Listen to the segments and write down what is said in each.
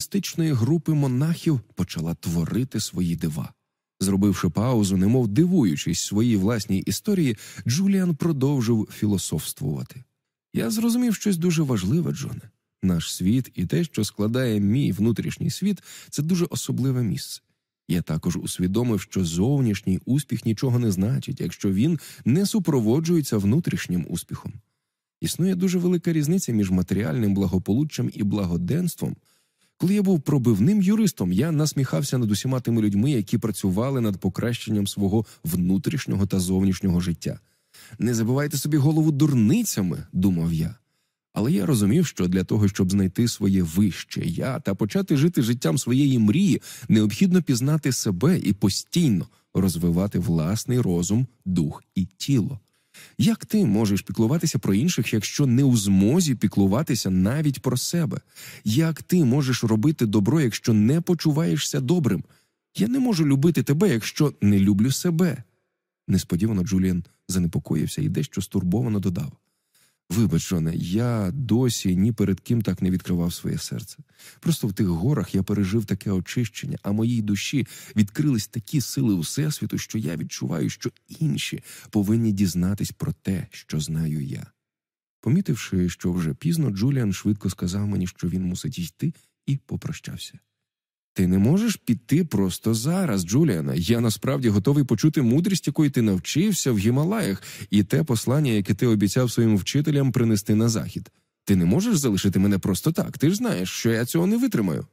містичної групи монахів почала творити свої дива. Зробивши паузу, немов дивуючись своїй власній історії, Джуліан продовжив філософствувати. Я зрозумів щось дуже важливе, Джоне. Наш світ і те, що складає мій внутрішній світ, це дуже особливе місце. Я також усвідомив, що зовнішній успіх нічого не значить, якщо він не супроводжується внутрішнім успіхом. Існує дуже велика різниця між матеріальним благополуччям і благоденством. Коли я був пробивним юристом, я насміхався над усіма тими людьми, які працювали над покращенням свого внутрішнього та зовнішнього життя. Не забувайте собі голову дурницями, думав я. Але я розумів, що для того, щоб знайти своє вище я та почати жити життям своєї мрії, необхідно пізнати себе і постійно розвивати власний розум, дух і тіло. Як ти можеш піклуватися про інших, якщо не у змозі піклуватися навіть про себе? Як ти можеш робити добро, якщо не почуваєшся добрим? Я не можу любити тебе, якщо не люблю себе. Несподівано Джуліан занепокоївся і дещо стурбовано додав. Вибач, Джоне, я досі ні перед ким так не відкривав своє серце. Просто в тих горах я пережив таке очищення, а моїй душі відкрились такі сили Всесвіту, що я відчуваю, що інші повинні дізнатись про те, що знаю я. Помітивши, що вже пізно, Джуліан швидко сказав мені, що він мусить йти, і попрощався. Ти не можеш піти просто зараз, Джуліана. Я насправді готовий почути мудрість, якої ти навчився в Гімалаях, і те послання, яке ти обіцяв своїм вчителям принести на захід. Ти не можеш залишити мене просто так. Ти ж знаєш, що я цього не витримаю.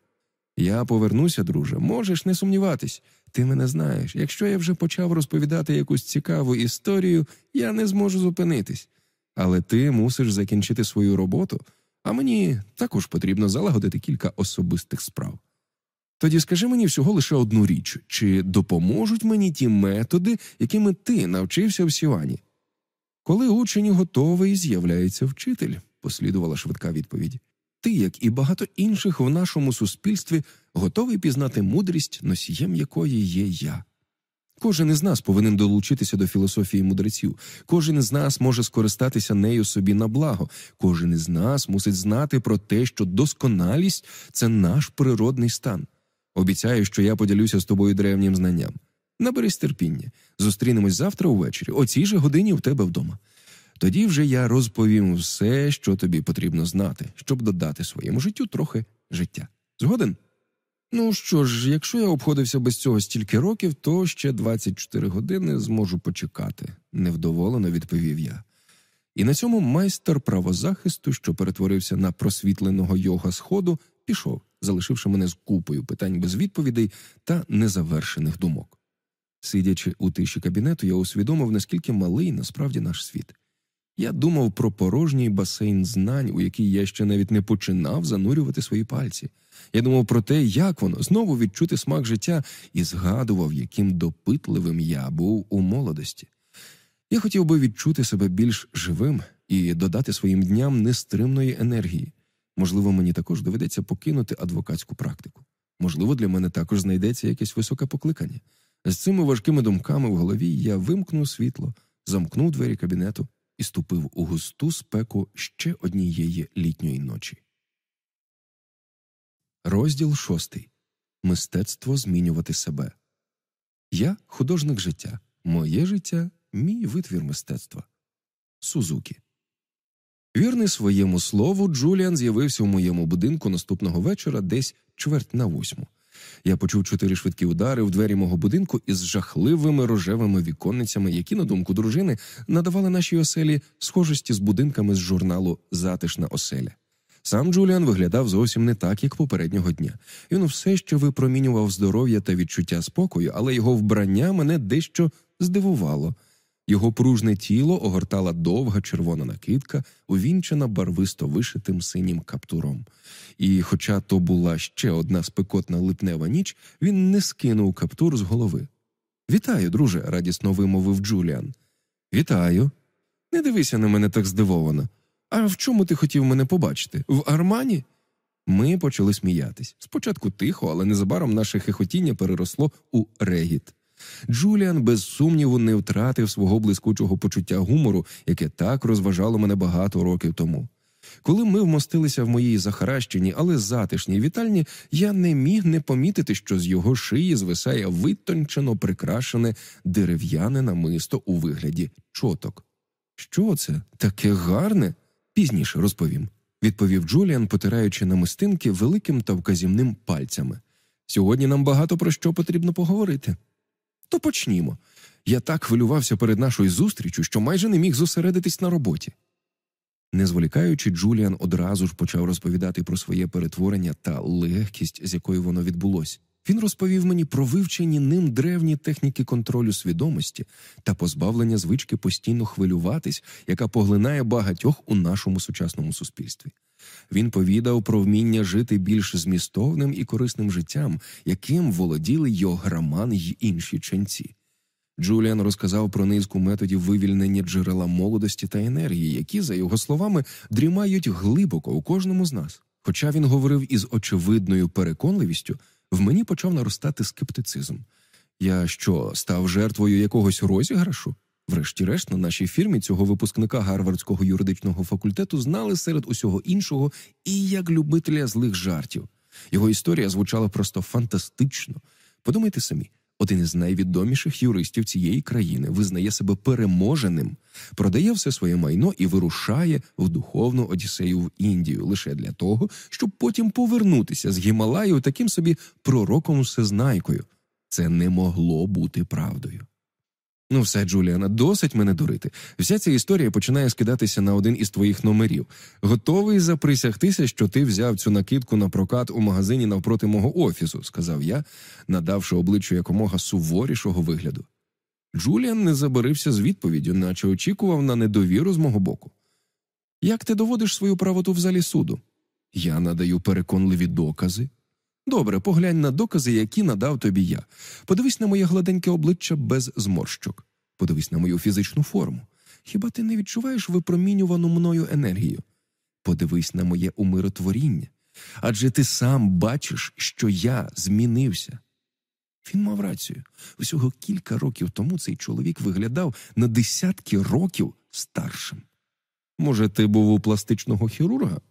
Я повернуся, друже, можеш не сумніватись. Ти мене знаєш. Якщо я вже почав розповідати якусь цікаву історію, я не зможу зупинитись. Але ти мусиш закінчити свою роботу, а мені також потрібно залагодити кілька особистих справ. Тоді скажи мені всього лише одну річ: чи допоможуть мені ті методи, якими ти навчився в Сівані? Коли учень готовий, з'являється вчитель, послідувала швидка відповідь. Ти, як і багато інших в нашому суспільстві, готовий пізнати мудрість, носієм якої є я. Кожен із нас повинен долучитися до філософії мудреців, кожен із нас може скористатися нею собі на благо, кожен із нас мусить знати про те, що досконалість це наш природний стан. Обіцяю, що я поділюся з тобою древнім знанням. Наберись терпіння. Зустрінемось завтра увечері, о цій же годині в тебе вдома. Тоді вже я розповім все, що тобі потрібно знати, щоб додати своєму життю трохи життя. Згоден? Ну що ж, якщо я обходився без цього стільки років, то ще 24 години зможу почекати, невдоволено відповів я. І на цьому майстер правозахисту, що перетворився на просвітленого йога сходу, пішов залишивши мене з купою питань без відповідей та незавершених думок. Сидячи у тиші кабінету, я усвідомив, наскільки малий насправді наш світ. Я думав про порожній басейн знань, у який я ще навіть не починав занурювати свої пальці. Я думав про те, як воно знову відчути смак життя, і згадував, яким допитливим я був у молодості. Я хотів би відчути себе більш живим і додати своїм дням нестримної енергії. Можливо, мені також доведеться покинути адвокатську практику. Можливо, для мене також знайдеться якесь високе покликання. З цими важкими думками в голові я вимкнув світло, замкнув двері кабінету і ступив у густу спеку ще однієї літньої ночі. Розділ шостий Мистецтво змінювати себе. Я художник життя. Моє життя мій витвір мистецтва. Сузукі. Вірний своєму слову, Джуліан з'явився в моєму будинку наступного вечора десь чверть на восьму. Я почув чотири швидкі удари в двері мого будинку із жахливими рожевими віконницями, які, на думку дружини, надавали нашій оселі схожості з будинками з журналу Затишна оселя. Сам Джуліан виглядав зовсім не так, як попереднього дня. Він все ще випромінював здоров'я та відчуття спокою, але його вбрання мене дещо здивувало. Його пружне тіло огортала довга червона накидка, увінчена барвисто вишитим синім каптуром. І, хоча то була ще одна спекотна липнева ніч, він не скинув каптур з голови. Вітаю, друже, радісно вимовив Джуліан. Вітаю. Не дивися на мене так здивовано. А в чому ти хотів мене побачити? В армані? Ми почали сміятись. Спочатку тихо, але незабаром наше хихотіння переросло у регіт. Джуліан, без сумніву, не втратив свого блискучого почуття гумору, яке так розважало мене багато років тому. Коли ми вмостилися в моїй захаращеній, але затишній вітальні, я не міг не помітити, що з його шиї звисає витончено прикрашене дерев'яне намисто у вигляді чоток. Що це таке гарне? Пізніше розповім, відповів Джуліан, потираючи намистинки великим та вказівним пальцями. Сьогодні нам багато про що потрібно поговорити. То почнімо. Я так хвилювався перед нашою зустрічю, що майже не міг зосередитись на роботі. Не зволікаючи, Джуліан одразу ж почав розповідати про своє перетворення та легкість, з якою воно відбулося. Він розповів мені про вивчені ним древні техніки контролю свідомості та позбавлення звички постійно хвилюватись, яка поглинає багатьох у нашому сучасному суспільстві. Він повідав про вміння жити більш змістовним і корисним життям, яким володіли Йограман й інші ченці. Джуліан розказав про низку методів вивільнення джерела молодості та енергії, які, за його словами, дрімають глибоко у кожному з нас. Хоча він говорив із очевидною переконливістю, в мені почав наростати скептицизм. Я що, став жертвою якогось розіграшу? Врешті-решт, на нашій фірмі цього випускника Гарвардського юридичного факультету знали серед усього іншого і як любителя злих жартів. Його історія звучала просто фантастично. Подумайте самі, один із найвідоміших юристів цієї країни визнає себе переможеним, продає все своє майно і вирушає в духовну одіссею в Індію лише для того, щоб потім повернутися з Гімалаю таким собі пророком всезнайкою. Це не могло бути правдою. Ну, все, Джуліана, досить мене дурити. Вся ця історія починає скидатися на один із твоїх номерів. Готовий заприсягтися, що ти взяв цю накидку на прокат у магазині навпроти мого офісу, сказав я, надавши обличчю якомога суворішого вигляду. Джуліан не забарився з відповіддю, наче очікував на недовіру з мого боку. Як ти доводиш свою правоту в залі суду? Я надаю переконливі докази. Добре, поглянь на докази, які надав тобі я. Подивись на моє гладеньке обличчя без зморщок. Подивись на мою фізичну форму. Хіба ти не відчуваєш випромінювану мною енергію? Подивись на моє умиротворіння. Адже ти сам бачиш, що я змінився. Він мав рацію. Усього кілька років тому цей чоловік виглядав на десятки років старшим. Може, ти був у пластичного хірурга?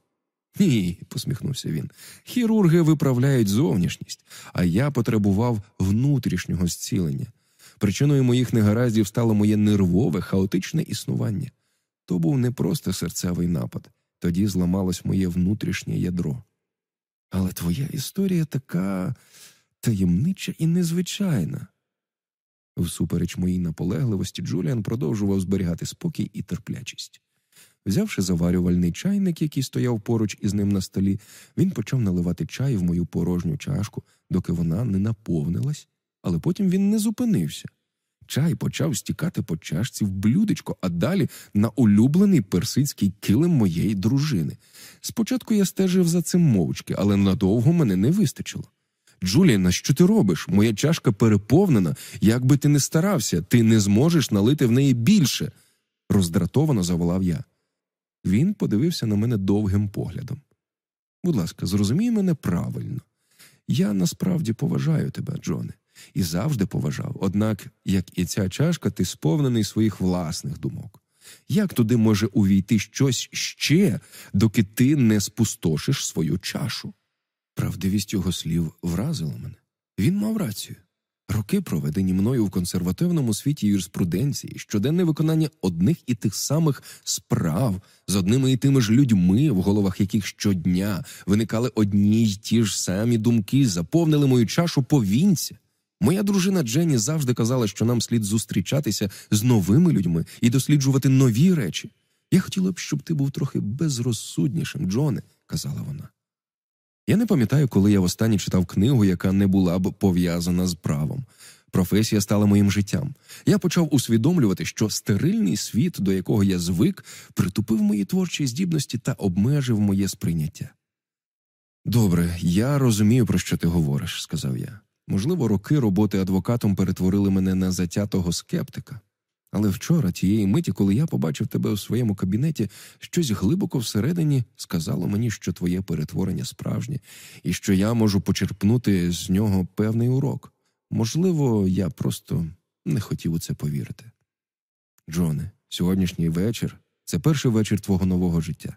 Ні, посміхнувся він. Хірурги виправляють зовнішність, а я потребував внутрішнього зцілення. Причиною моїх негараздів стало моє нервове, хаотичне існування. То був не просто серцевий напад, тоді зламалось моє внутрішнє ядро. Але твоя історія така таємнича і незвичайна. Всупереч моїй наполегливості, Джуліан продовжував зберігати спокій і терплячість. Взявши заварювальний чайник, який стояв поруч із ним на столі, він почав наливати чай в мою порожню чашку, доки вона не наповнилась, але потім він не зупинився. Чай почав стікати по чашці в блюдечко, а далі на улюблений персидський килим моєї дружини. Спочатку я стежив за цим мовчки, але надовго мене не вистачило. Джуліана, що ти робиш? Моя чашка переповнена. Як би ти не старався, ти не зможеш налити в неї більше. роздратовано заволав я. Він подивився на мене довгим поглядом. Будь ласка, зрозумій мене правильно. Я насправді поважаю тебе, Джоне, і завжди поважав. Однак, як і ця чашка, ти сповнений своїх власних думок. Як туди може увійти щось ще, доки ти не спустошиш свою чашу? Правдивість його слів вразила мене. Він мав рацію. Роки, проведені мною в консервативному світі юриспруденції, щоденне виконання одних і тих самих справ з одними і тими ж людьми, в головах яких щодня виникали одні й ті ж самі думки, заповнили мою чашу повінця. Моя дружина Дженні завжди казала, що нам слід зустрічатися з новими людьми і досліджувати нові речі. Я хотіла б, щоб ти був трохи безрозсуднішим, Джоне, казала вона. Я не пам'ятаю, коли я востаннє читав книгу, яка не була б пов'язана з правом. Професія стала моїм життям. Я почав усвідомлювати, що стерильний світ, до якого я звик, притупив мої творчі здібності та обмежив моє сприйняття. Добре, я розумію, про що ти говориш, сказав я. Можливо, роки роботи адвокатом перетворили мене на затятого скептика. Але вчора, тієї миті, коли я побачив тебе у своєму кабінеті, щось глибоко всередині сказало мені, що твоє перетворення справжнє, і що я можу почерпнути з нього певний урок. Можливо, я просто не хотів у це повірити. Джоне, сьогоднішній вечір це перший вечір твого нового життя.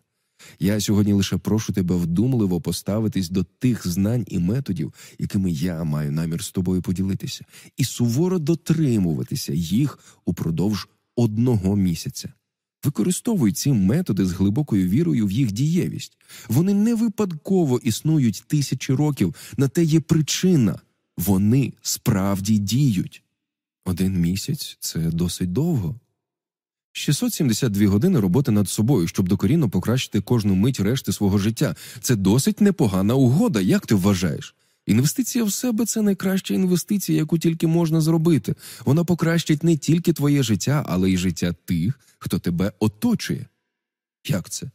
Я сьогодні лише прошу тебе вдумливо поставитись до тих знань і методів, якими я маю намір з тобою поділитися, і суворо дотримуватися їх упродовж одного місяця. Використовуй ці методи з глибокою вірою в їх дієвість. Вони не випадково існують тисячі років, на те є причина вони справді діють. Один місяць це досить довго. 672 години роботи над собою, щоб докорінно покращити кожну мить решти свого життя. Це досить непогана угода, як ти вважаєш? Інвестиція в себе це найкраща інвестиція, яку тільки можна зробити. Вона покращить не тільки твоє життя, але й життя тих, хто тебе оточує. Як це?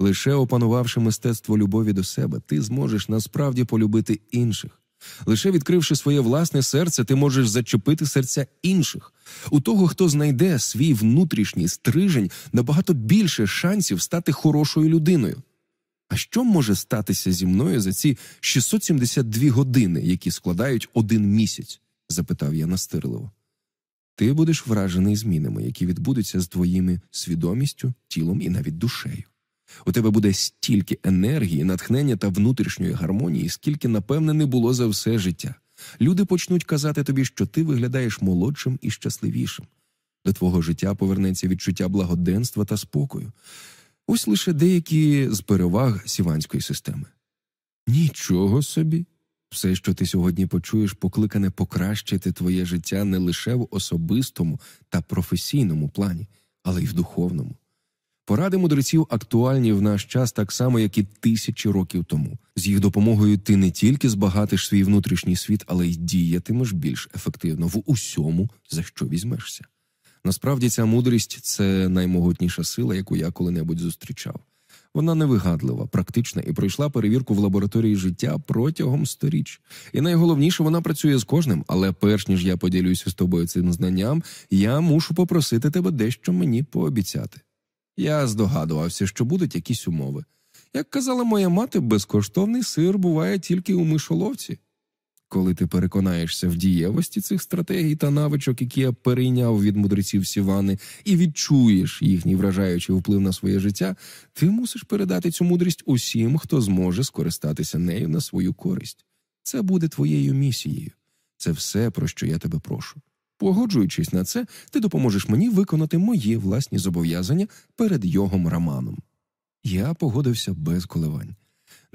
Лише опанувавши мистецтво любові до себе, ти зможеш насправді полюбити інших. Лише відкривши своє власне серце, ти можеш зачепити серця інших. У того, хто знайде свій внутрішній стрижень, набагато більше шансів стати хорошою людиною. А що може статися зі мною за ці 672 години, які складають один місяць? запитав я настирливо. Ти будеш вражений змінами, які відбудуться з твоїми свідомістю, тілом і навіть душею. У тебе буде стільки енергії, натхнення та внутрішньої гармонії, скільки, напевне, не було за все життя. Люди почнуть казати тобі, що ти виглядаєш молодшим і щасливішим. До твого життя повернеться відчуття благоденства та спокою. Ось лише деякі з переваг сіванської системи. Нічого собі. Все, що ти сьогодні почуєш, покликане покращити твоє життя не лише в особистому та професійному плані, але й в духовному. Поради мудреців актуальні в наш час так само, як і тисячі років тому. З їх допомогою ти не тільки збагатиш свій внутрішній світ, але й діятимеш більш ефективно в усьому, за що візьмешся. Насправді ця мудрість це наймогутніша сила, яку я коли-небудь зустрічав. Вона невигадлива, практична і пройшла перевірку в лабораторії життя протягом сторіч. І найголовніше, вона працює з кожним, але перш ніж я поділюся з тобою цим знанням, я мушу попросити тебе дещо мені пообіцяти. Я здогадувався, що будуть якісь умови. Як казала моя мати, безкоштовний сир буває тільки у мишоловці. Коли ти переконаєшся в дієвості цих стратегій та навичок, які я перейняв від мудреців Сівани, і відчуєш їхній вражаючий вплив на своє життя, ти мусиш передати цю мудрість усім, хто зможе скористатися нею на свою користь. Це буде твоєю місією. Це все, про що я тебе прошу. Погоджуючись на це, ти допоможеш мені виконати мої власні зобов'язання перед йогом Раманом. Я погодився без коливань.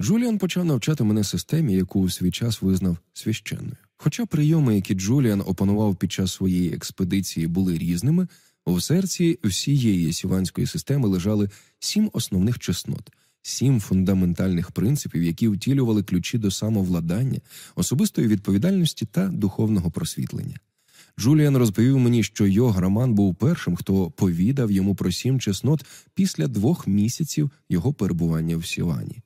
Джуліан почав навчати мене системі, яку у свій час визнав священною. Хоча прийоми, які Джуліан опанував під час своєї експедиції, були різними, у серці всієї сіванської системи лежали сім основних чеснот, сім фундаментальних принципів, які втілювали ключі до самовладання, особистої відповідальності та духовного просвітлення. Джуліан розповів мені, що його Роман був першим, хто повідав йому про сім чеснот після двох місяців його перебування в Сівані.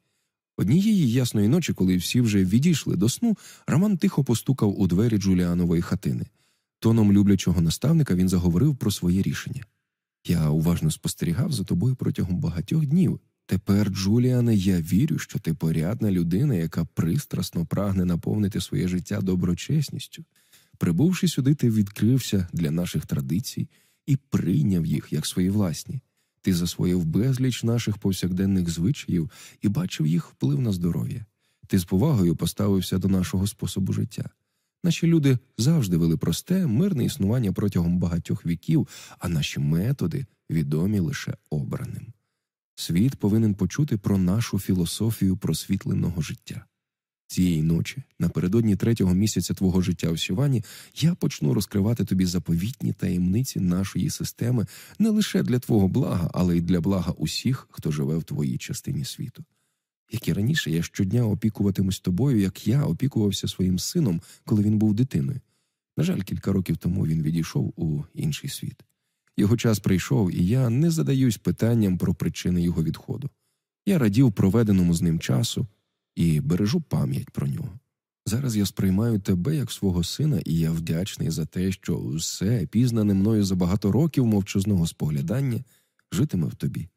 Однієї ясної ночі, коли всі вже відійшли до сну, Роман тихо постукав у двері Джуліанової хатини. Тоном люблячого наставника він заговорив про своє рішення. Я уважно спостерігав за тобою протягом багатьох днів. Тепер, Джуліане, я вірю, що ти порядна людина, яка пристрасно прагне наповнити своє життя доброчесністю. Прибувши сюди, ти відкрився для наших традицій і прийняв їх як свої власні. Ти засвоїв безліч наших повсякденних звичаїв і бачив їх вплив на здоров'я. Ти з повагою поставився до нашого способу життя. Наші люди завжди вели просте, мирне існування протягом багатьох віків, а наші методи відомі лише обраним. Світ повинен почути про нашу філософію просвітленого життя. Цієї ночі, напередодні третього місяця твого життя у Сівані, я почну розкривати тобі заповітні таємниці нашої системи не лише для твого блага, але й для блага усіх, хто живе в твоїй частині світу. Як і раніше, я щодня опікуватимусь тобою, як я опікувався своїм сином, коли він був дитиною. На жаль, кілька років тому він відійшов у інший світ. Його час прийшов, і я не задаюсь питанням про причини його відходу. Я радів проведеному з ним часу і бережу пам'ять про нього. Зараз я сприймаю тебе як свого сина, і я вдячний за те, що все, пізнане мною за багато років мовчазного споглядання, житиме в тобі.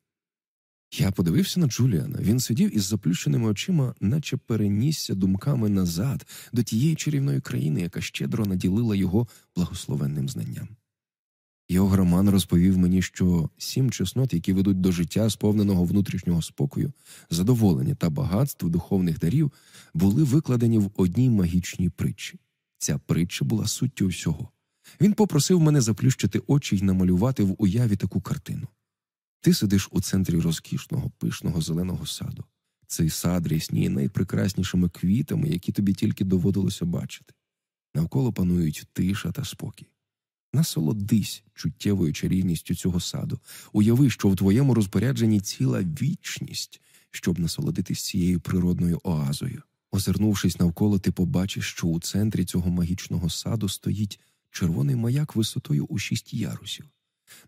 Я подивився на Джуліана. Він сидів із заплющеними очима, наче перенісся думками назад до тієї чарівної країни, яка щедро наділила його благословенним знанням. Його Роман розповів мені, що сім чеснот, які ведуть до життя, сповненого внутрішнього спокою, задоволення та багатств духовних дарів, були викладені в одній магічній притчі. Ця притча була суттю всього. Він попросив мене заплющити очі й намалювати в уяві таку картину. Ти сидиш у центрі розкішного, пишного зеленого саду. Цей сад рясніє найпрекраснішими квітами, які тобі тільки доводилося бачити. Навколо панують тиша та спокій. Насолодись чуттєвою чарівністю цього саду, уяви, що в твоєму розпорядженні ціла вічність, щоб насолодитись цією природною оазою. Озирнувшись навколо, ти побачиш, що у центрі цього магічного саду стоїть червоний маяк висотою у шість ярусів.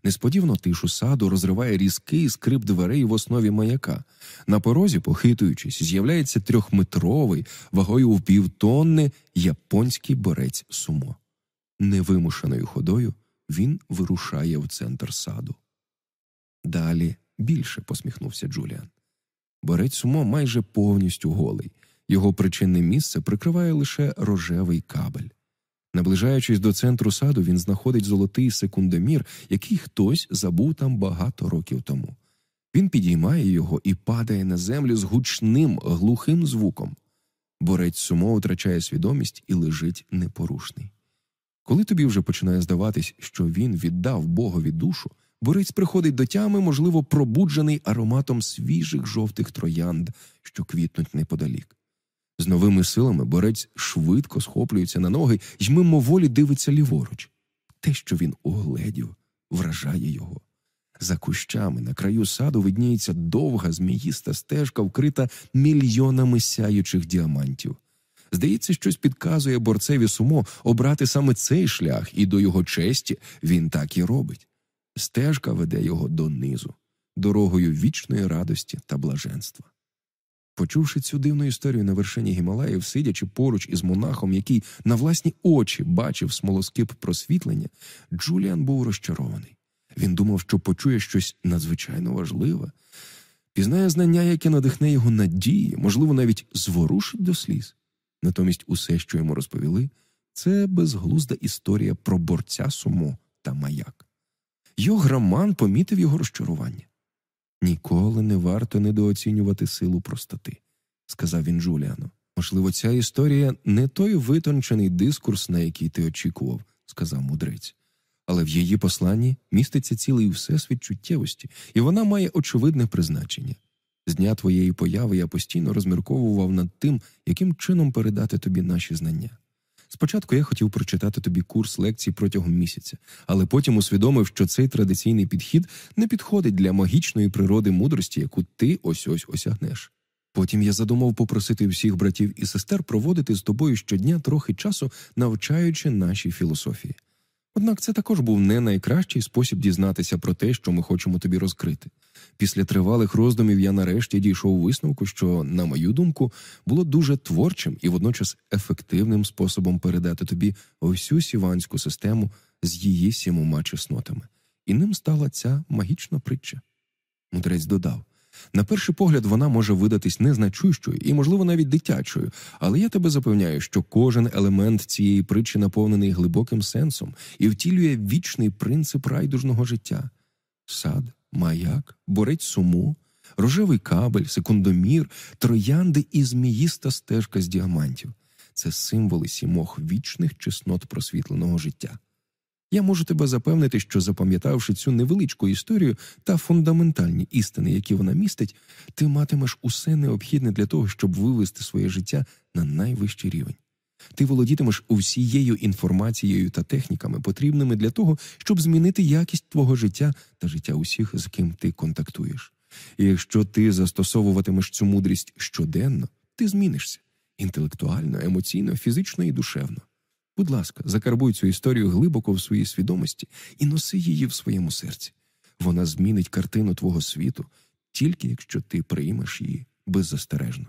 Несподівано тишу саду розриває різкий скрип дверей в основі маяка. На порозі, похитуючись, з'являється трьохметровий, вагою в півтонни японський борець сумо. Невимушеною ходою він вирушає в центр саду. Далі більше посміхнувся Джуліан. Борець сумо майже повністю голий. Його причинне місце прикриває лише рожевий кабель. Наближаючись до центру саду, він знаходить золотий секундомір, який хтось забув там багато років тому. Він підіймає його і падає на землю з гучним, глухим звуком. Борець сумо втрачає свідомість і лежить непорушний. Коли тобі вже починає здаватись, що він віддав Богові душу, борець приходить до тями, можливо, пробуджений ароматом свіжих жовтих троянд, що квітнуть неподалік. З новими силами борець швидко схоплюється на ноги й мимоволі дивиться ліворуч. Те, що він угледів, вражає його. За кущами на краю саду видніється довга зміїста стежка, вкрита мільйонами сяючих діамантів. Здається, щось підказує борцеві сумо обрати саме цей шлях, і до його честі він так і робить. Стежка веде його донизу, дорогою вічної радості та блаженства. Почувши цю дивну історію на вершині Гімалаїв, сидячи поруч із монахом, який на власні очі бачив смолоскип просвітлення, Джуліан був розчарований. Він думав, що почує щось надзвичайно важливе, пізнає знання, яке надихне його надії, можливо, навіть зворушить до сліз. Натомість усе, що йому розповіли, це безглузда історія про борця сумо та маяк. Йограман помітив його розчарування. Ніколи не варто недооцінювати силу простоти, сказав він Джуліану. Можливо, ця історія не той витончений дискурс, на який ти очікував, сказав мудрець. Але в її посланні міститься цілий всесвіт чуттєвості, і вона має очевидне призначення. З дня твоєї появи я постійно розмірковував над тим, яким чином передати тобі наші знання. Спочатку я хотів прочитати тобі курс лекцій протягом місяця, але потім усвідомив, що цей традиційний підхід не підходить для магічної природи мудрості, яку ти ось ось осягнеш. Потім я задумав попросити всіх братів і сестер проводити з тобою щодня трохи часу, навчаючи нашій філософії. Однак це також був не найкращий спосіб дізнатися про те, що ми хочемо тобі розкрити. Після тривалих роздумів я нарешті дійшов висновку, що, на мою думку, було дуже творчим і водночас ефективним способом передати тобі всю сіванську систему з її сімома чеснотами. І ним стала ця магічна притча. Мудрець додав. На перший погляд, вона може видатись незначущою і, можливо, навіть дитячою, але я тебе запевняю, що кожен елемент цієї притчі наповнений глибоким сенсом і втілює вічний принцип райдужного життя. Сад, маяк, борець суму, рожевий кабель, секундомір, троянди і зміїста стежка з діамантів це символи сімох вічних чеснот просвітленого життя. Я можу тебе запевнити, що запам'ятавши цю невеличку історію та фундаментальні істини, які вона містить, ти матимеш усе необхідне для того, щоб вивести своє життя на найвищий рівень. Ти володітимеш усією інформацією та техніками, потрібними для того, щоб змінити якість твого життя та життя усіх, з ким ти контактуєш. І якщо ти застосовуватимеш цю мудрість щоденно, ти змінишся інтелектуально, емоційно, фізично і душевно. Будь ласка, закарбуй цю історію глибоко в своїй свідомості і носи її в своєму серці. Вона змінить картину твого світу, тільки якщо ти приймеш її беззастережно.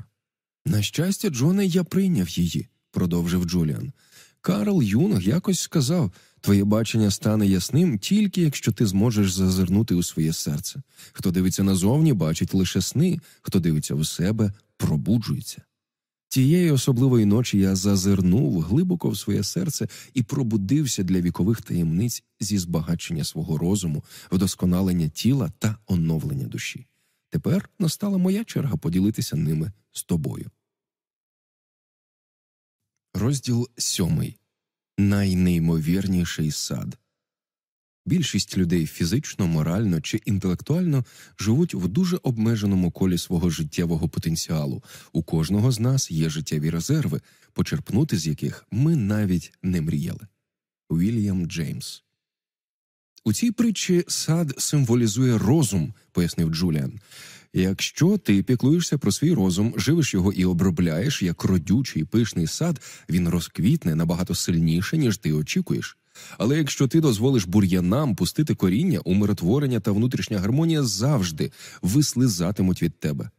На щастя, Джоне, я прийняв її, продовжив Джуліан. Карл Юнг якось сказав твоє бачення стане ясним тільки якщо ти зможеш зазирнути у своє серце. Хто дивиться назовні, бачить лише сни, хто дивиться в себе, пробуджується. Тієї особливої ночі я зазирнув глибоко в своє серце і пробудився для вікових таємниць зі збагачення свого розуму, вдосконалення тіла та оновлення душі. Тепер настала моя черга поділитися ними з тобою. Розділ сьомий найнеймовірніший сад. Більшість людей фізично, морально чи інтелектуально живуть в дуже обмеженому колі свого життєвого потенціалу. У кожного з нас є життєві резерви, почерпнути з яких ми навіть не мріяли. Вільям Джеймс у цій притчі сад символізує розум, пояснив Джуліан. Якщо ти піклуєшся про свій розум, живиш його і обробляєш як родючий пишний сад, він розквітне набагато сильніше, ніж ти очікуєш. Але якщо ти дозволиш бур'янам пустити коріння, умиротворення та внутрішня гармонія завжди вислизатимуть від тебе.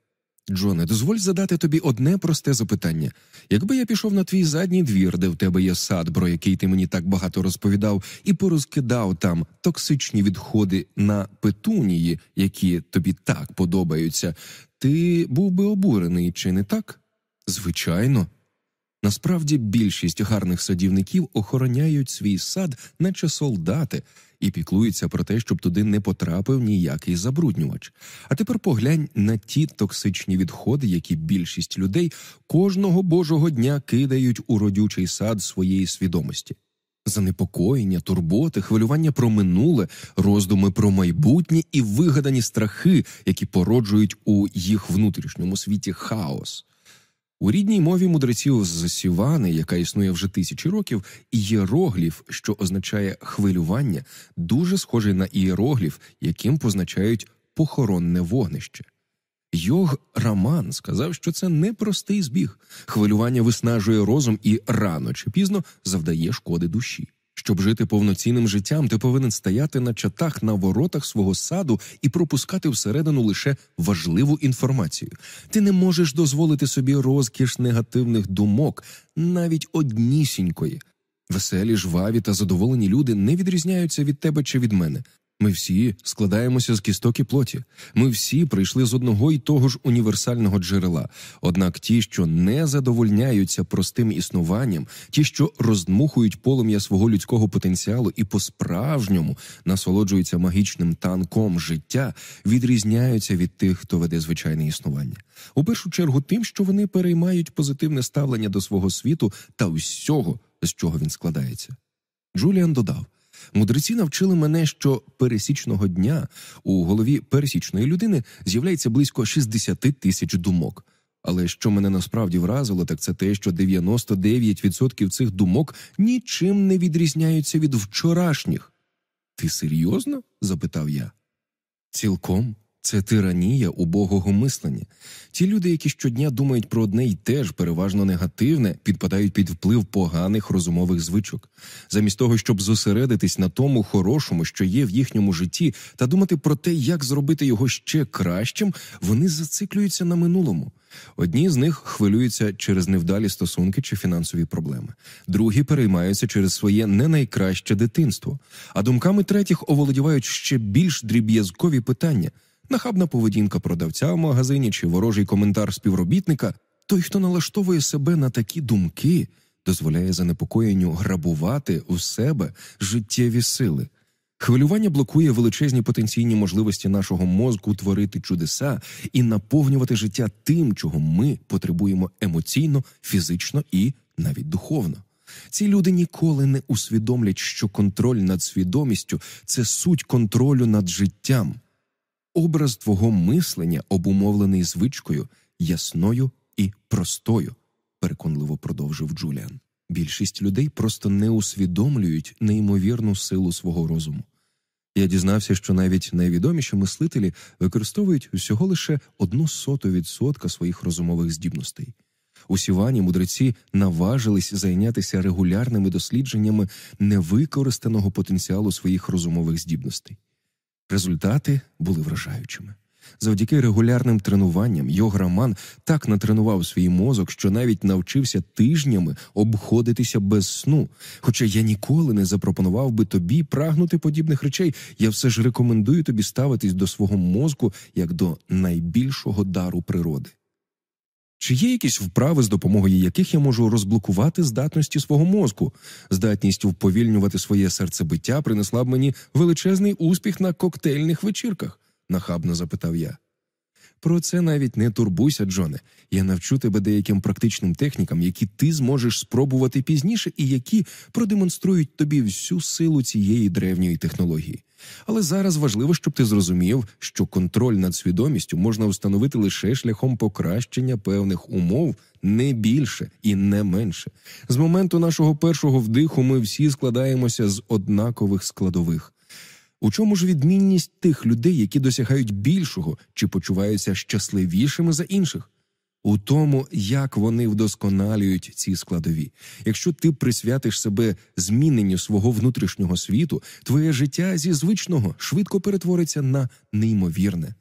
Джоне, дозволь задати тобі одне просте запитання. Якби я пішов на твій задній двір, де в тебе є сад, про який ти мені так багато розповідав, і порозкидав там токсичні відходи на петунії, які тобі так подобаються, ти був би обурений, чи не так? Звичайно. Насправді більшість гарних садівників охороняють свій сад, наче солдати, і піклуються про те, щоб туди не потрапив ніякий забруднювач. А тепер поглянь на ті токсичні відходи, які більшість людей кожного божого дня кидають у родючий сад своєї свідомості. Занепокоєння, турботи, хвилювання про минуле, роздуми про майбутнє і вигадані страхи, які породжують у їх внутрішньому світі хаос. У рідній мові мудреців з Сівани, яка існує вже тисячі років, ієрогліф, що означає хвилювання, дуже схожий на ієрогліф, яким позначають похоронне вогнище. Йог Раман сказав, що це непростий збіг. Хвилювання виснажує розум і рано чи пізно завдає шкоди душі. Щоб жити повноцінним життям, ти повинен стояти на чатах на воротах свого саду і пропускати всередину лише важливу інформацію. Ти не можеш дозволити собі розкіш негативних думок, навіть однісінької. Веселі, жваві та задоволені люди не відрізняються від тебе чи від мене. Ми всі складаємося з кісток і плоті. Ми всі прийшли з одного і того ж універсального джерела. Однак ті, що не задовольняються простим існуванням, ті, що роздмухують полум'я свого людського потенціалу і по-справжньому насолоджуються магічним танком життя, відрізняються від тих, хто веде звичайне існування. У першу чергу, тим, що вони переймають позитивне ставлення до свого світу та усього, з чого він складається. Джуліан додав. Мудреці навчили мене, що пересічного дня у голові пересічної людини з'являється близько 60 тисяч думок. Але що мене насправді вразило, так це те, що 99% цих думок нічим не відрізняються від вчорашніх. Ти серйозно? запитав я. Цілком. Це тиранія убогого мислення. Ті люди, які щодня думають про одне й те ж, переважно негативне, підпадають під вплив поганих розумових звичок. Замість того, щоб зосередитись на тому хорошому, що є в їхньому житті, та думати про те, як зробити його ще кращим, вони зациклюються на минулому. Одні з них хвилюються через невдалі стосунки чи фінансові проблеми, другі переймаються через своє не найкраще дитинство, а думками третіх оволодівають ще більш дріб'язкові питання нахабна поведінка продавця в магазині чи ворожий коментар співробітника, той, хто налаштовує себе на такі думки, дозволяє занепокоєнню грабувати у себе життєві сили. Хвилювання блокує величезні потенційні можливості нашого мозку творити чудеса і наповнювати життя тим, чого ми потребуємо емоційно, фізично і навіть духовно. Ці люди ніколи не усвідомлять, що контроль над свідомістю це суть контролю над життям. Образ твого мислення обумовлений звичкою, ясною і простою, переконливо продовжив Джуліан. Більшість людей просто не усвідомлюють неймовірну силу свого розуму. Я дізнався, що навіть найвідоміші мислителі використовують усього лише одну соту відсотка своїх розумових здібностей. У Сівані мудреці наважились зайнятися регулярними дослідженнями невикористаного потенціалу своїх розумових здібностей. Результати були вражаючими. Завдяки регулярним тренуванням Йограман так натренував свій мозок, що навіть навчився тижнями обходитися без сну. Хоча я ніколи не запропонував би тобі прагнути подібних речей, я все ж рекомендую тобі ставитись до свого мозку як до найбільшого дару природи. Чи є якісь вправи, з допомогою яких я можу розблокувати здатності свого мозку? Здатність вповільнювати своє серцебиття принесла б мені величезний успіх на коктейльних вечірках? нахабно запитав я. Про це навіть не турбуйся, Джоне. Я навчу тебе деяким практичним технікам, які ти зможеш спробувати пізніше, і які продемонструють тобі всю силу цієї древньої технології. Але зараз важливо, щоб ти зрозумів, що контроль над свідомістю можна встановити лише шляхом покращення певних умов не більше і не менше. З моменту нашого першого вдиху ми всі складаємося з однакових складових. У чому ж відмінність тих людей, які досягають більшого чи почуваються щасливішими за інших? У тому, як вони вдосконалюють ці складові. Якщо ти присвятиш себе зміненню свого внутрішнього світу, твоє життя зі звичного швидко перетвориться на неймовірне.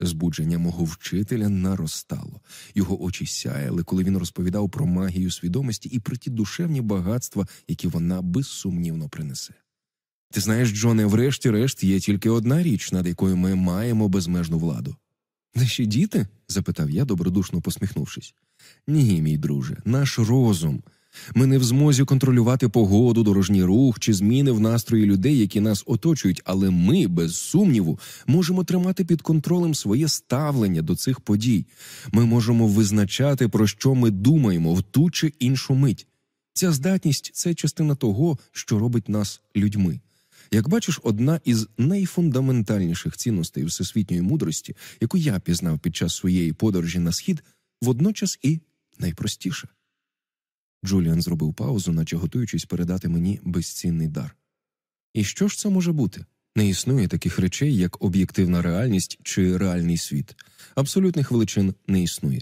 Збудження мого вчителя наростало. Його очі сяяли, коли він розповідав про магію свідомості і про ті душевні багатства, які вона безсумнівно принесе. Ти знаєш, Джоне, врешті-решт є тільки одна річ, над якою ми маємо безмежну владу. Наші діти? запитав я, добродушно посміхнувшись. Ні, мій друже, наш розум. Ми не в змозі контролювати погоду, дорожній рух чи зміни в настрої людей, які нас оточують, але ми, без сумніву, можемо тримати під контролем своє ставлення до цих подій. Ми можемо визначати, про що ми думаємо в ту чи іншу мить. Ця здатність це частина того, що робить нас людьми. Як бачиш, одна із найфундаментальніших цінностей всесвітньої мудрості, яку я пізнав під час своєї подорожі на схід, водночас і найпростіша. Джуліан зробив паузу, наче готуючись передати мені безцінний дар. І що ж це може бути? Не існує таких речей, як об'єктивна реальність чи реальний світ. Абсолютних величин не існує.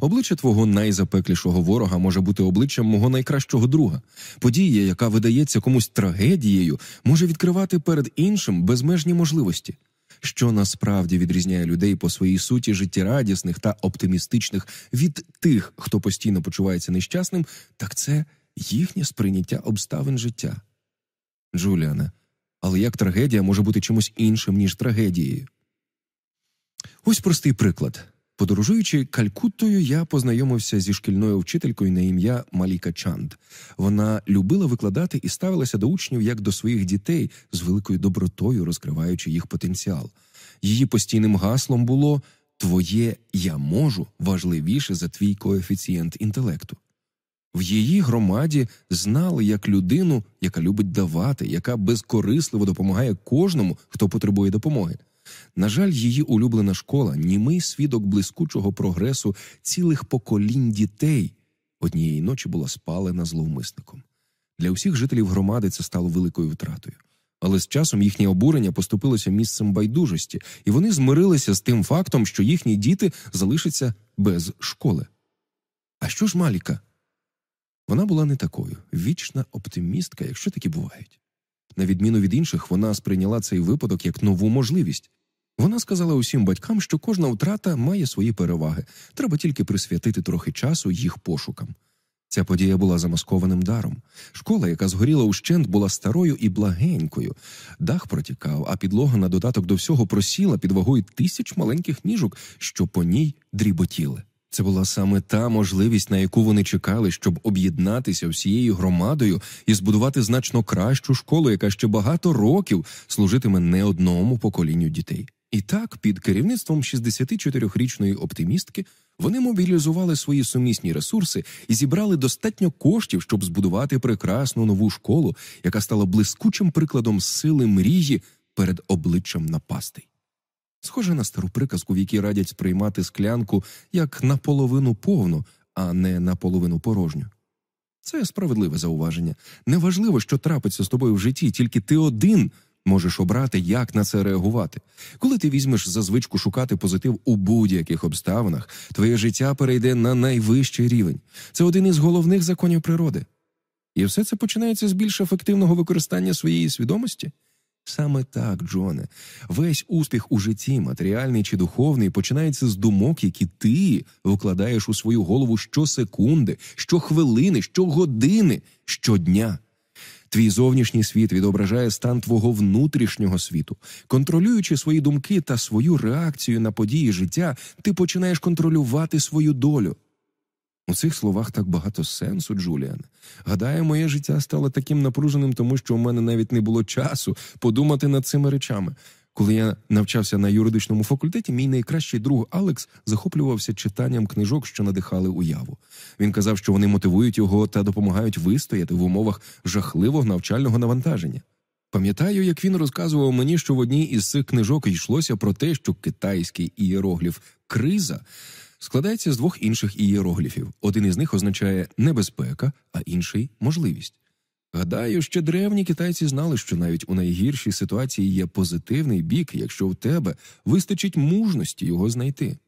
Обличчя твого найзапеклішого ворога може бути обличчям мого найкращого друга. Подія, яка видається комусь трагедією, може відкривати перед іншим безмежні можливості. Що насправді відрізняє людей по своїй суті життєрадісних та оптимістичних від тих, хто постійно почувається нещасним, так це їхнє сприйняття обставин життя. Джуліане, але як трагедія може бути чимось іншим, ніж трагедією? Ось простий приклад. Подорожуючи Калькуттою, я познайомився зі шкільною вчителькою на ім'я Маліка Чанд. Вона любила викладати і ставилася до учнів як до своїх дітей з великою добротою, розкриваючи їх потенціал. Її постійним гаслом було Твоє я можу важливіше за твій коефіцієнт інтелекту. В її громаді знали як людину, яка любить давати, яка безкорисливо допомагає кожному, хто потребує допомоги. На жаль, її улюблена школа, німий свідок блискучого прогресу цілих поколінь дітей, однієї ночі була спалена зловмисником. Для усіх жителів громади це стало великою втратою. Але з часом їхнє обурення поступилося місцем байдужості, і вони змирилися з тим фактом, що їхні діти залишаться без школи. А що ж Маліка? Вона була не такою вічна оптимістка, якщо такі бувають. На відміну від інших, вона сприйняла цей випадок як нову можливість. Вона сказала усім батькам, що кожна втрата має свої переваги, треба тільки присвятити трохи часу їх пошукам. Ця подія була замаскованим даром. Школа, яка згоріла ущент, була старою і благенькою. Дах протікав, а підлога на додаток до всього просіла під вагою тисяч маленьких ніжок, що по ній дріботіли. Це була саме та можливість, на яку вони чекали, щоб об'єднатися всією громадою і збудувати значно кращу школу, яка ще багато років служитиме не одному поколінню дітей. І так, під керівництвом 64-річної оптимістки, вони мобілізували свої сумісні ресурси і зібрали достатньо коштів, щоб збудувати прекрасну нову школу, яка стала блискучим прикладом сили мрії перед обличчям напастей. Схоже на стару приказку, в якій радять сприймати склянку як наполовину повну, а не наполовину порожню. Це справедливе зауваження. Неважливо, що трапиться з тобою в житті, тільки ти один можеш обрати, як на це реагувати. Коли ти візьмеш за звичку шукати позитив у будь-яких обставинах, твоє життя перейде на найвищий рівень. Це один із головних законів природи. І все це починається з більш ефективного використання своєї свідомості. Саме так, Джоне, весь успіх у житті, матеріальний чи духовний, починається з думок, які ти викладаєш у свою голову щосекунди, щохвилини, щогодини, щодня. Твій зовнішній світ відображає стан твого внутрішнього світу. Контролюючи свої думки та свою реакцію на події життя, ти починаєш контролювати свою долю. У цих словах так багато сенсу, Джуліан. Гадаю, моє життя стало таким напруженим, тому що у мене навіть не було часу подумати над цими речами. Коли я навчався на юридичному факультеті, мій найкращий друг Алекс захоплювався читанням книжок, що надихали уяву. Він казав, що вони мотивують його та допомагають вистояти в умовах жахливого навчального навантаження. Пам'ятаю, як він розказував мені, що в одній із цих книжок йшлося про те, що китайський ієрогліф криза складається з двох інших ієрогліфів. Один із них означає небезпека, а інший можливість. Гадаю, ще древні китайці знали, що навіть у найгіршій ситуації є позитивний бік, якщо в тебе вистачить мужності його знайти.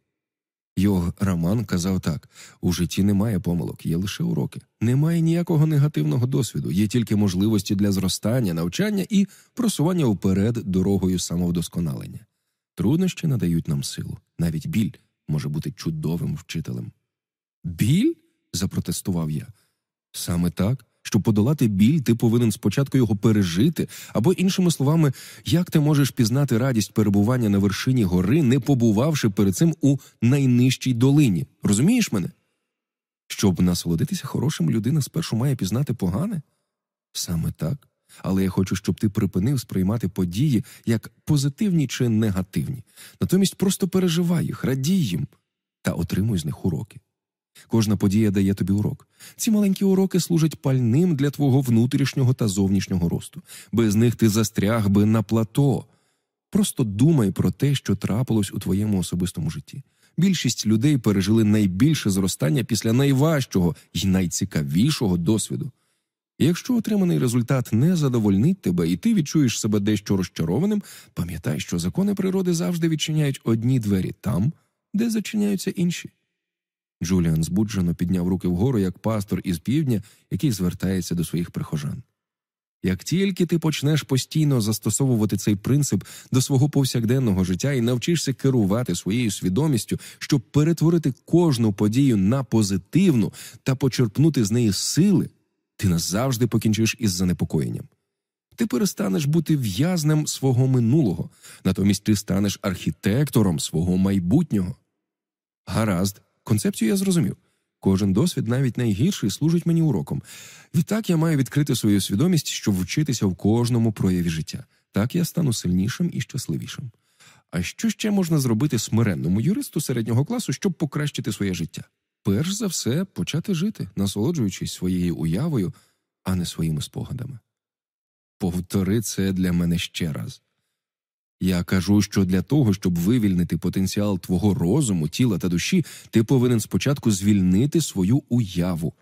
Його Роман казав так: у житті немає помилок, є лише уроки. Немає ніякого негативного досвіду, є тільки можливості для зростання, навчання і просування вперед дорогою самовдосконалення. Труднощі надають нам силу, навіть біль може бути чудовим вчителем. Біль? запротестував я. Саме так. Щоб подолати біль, ти повинен спочатку його пережити, або, іншими словами, як ти можеш пізнати радість перебування на вершині гори, не побувавши перед цим у найнижчій долині. Розумієш мене? Щоб насолодитися хорошим, людина спершу має пізнати погане? Саме так. Але я хочу, щоб ти припинив сприймати події як позитивні чи негативні. Натомість просто переживай їх, радій їм та отримуй з них уроки. Кожна подія дає тобі урок. Ці маленькі уроки служать пальним для твого внутрішнього та зовнішнього росту. Без них ти застряг би на плато. Просто думай про те, що трапилось у твоєму особистому житті. Більшість людей пережили найбільше зростання після найважчого і найцікавішого досвіду. Якщо отриманий результат не задовольнить тебе, і ти відчуєш себе дещо розчарованим, пам'ятай, що закони природи завжди відчиняють одні двері там, де зачиняються інші. Джуліан збуджено підняв руки вгору як пастор із півдня, який звертається до своїх прихожан. Як тільки ти почнеш постійно застосовувати цей принцип до свого повсякденного життя і навчишся керувати своєю свідомістю, щоб перетворити кожну подію на позитивну та почерпнути з неї сили, ти назавжди покінчиш із занепокоєнням. Ти перестанеш бути в'язнем свого минулого, натомість ти станеш архітектором свого майбутнього. Гаразд, концепцію я зрозумів. Кожен досвід, навіть найгірший, служить мені уроком. Відтак я маю відкрити свою свідомість, щоб вчитися в кожному прояві життя. Так я стану сильнішим і щасливішим. А що ще можна зробити смиренному юристу середнього класу, щоб покращити своє життя? Перш за все, почати жити, насолоджуючись своєю уявою, а не своїми спогадами. Повтори це для мене ще раз. Я кажу, що для того, щоб вивільнити потенціал твого розуму, тіла та душі, ти повинен спочатку звільнити свою уяву.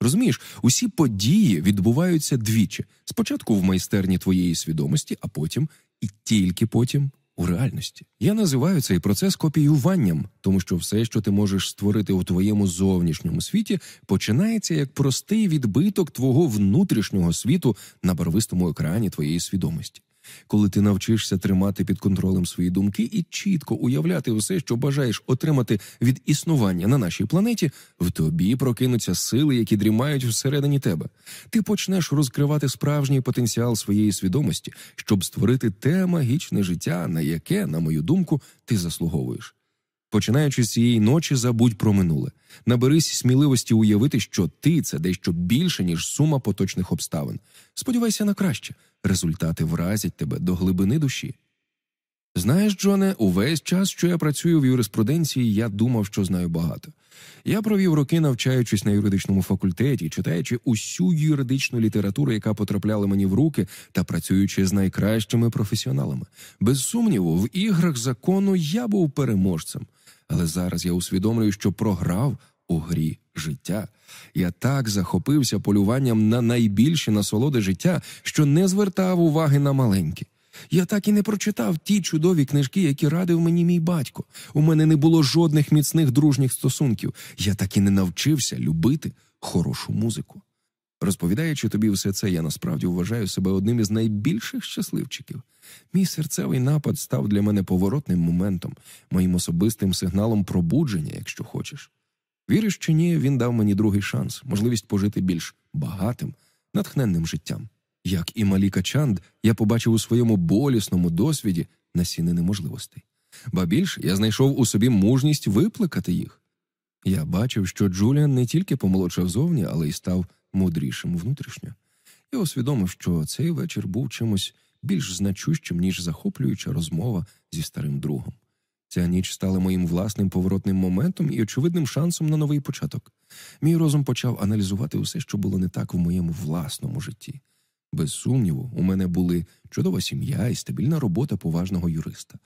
Розумієш, усі події відбуваються двічі: спочатку в майстерні твоєї свідомості, а потім і тільки потім у реальності. Я називаю цей процес копіюванням, тому що все, що ти можеш створити у твоєму зовнішньому світі, починається як простий відбиток твого внутрішнього світу на барвистому екрані твоєї свідомості. Коли ти навчишся тримати під контролем свої думки і чітко уявляти все, що бажаєш отримати від існування на нашій планеті, в тобі прокинуться сили, які дрімають всередині тебе. Ти почнеш розкривати справжній потенціал своєї свідомості, щоб створити те магічне життя, на яке, на мою думку, ти заслуговуєш. Починаючи з цієї ночі, забудь про минуле. Наберись сміливості уявити, що ти це дещо більше, ніж сума поточних обставин. Сподівайся на краще, результати вразять тебе до глибини душі. Знаєш, Джоне, увесь час, що я працюю в юриспруденції, я думав, що знаю багато. Я провів роки, навчаючись на юридичному факультеті, читаючи усю юридичну літературу, яка потрапляла мені в руки, та працюючи з найкращими професіоналами. Без сумніву, в іграх закону я був переможцем, але зараз я усвідомлюю, що програв у грі життя. Я так захопився полюванням на найбільші насолоди життя, що не звертав уваги на маленькі. Я так і не прочитав ті чудові книжки, які радив мені мій батько. У мене не було жодних міцних дружніх стосунків. Я так і не навчився любити хорошу музику. Розповідаючи тобі все це, я насправді вважаю себе одним із найбільших щасливчиків. Мій серцевий напад став для мене поворотним моментом, моїм особистим сигналом пробудження, якщо хочеш. Віриш чи ні, він дав мені другий шанс, можливість пожити більш багатим, натхненним життям. Як і Маліка Чанд, я побачив у своєму болісному досвіді насіни неможливостей. Ба більше я знайшов у собі мужність випликати їх. Я бачив, що Джуліан не тільки помолодшав зовні, але й став мудрішим внутрішньо. Я усвідомив, що цей вечір був чимось більш значущим, ніж захоплююча розмова зі старим другом. Ця ніч стала моїм власним поворотним моментом і очевидним шансом на новий початок. Мій розум почав аналізувати усе, що було не так в моєму власному житті. Без сумніву, у мене були чудова сім'я і стабільна робота поважного юриста.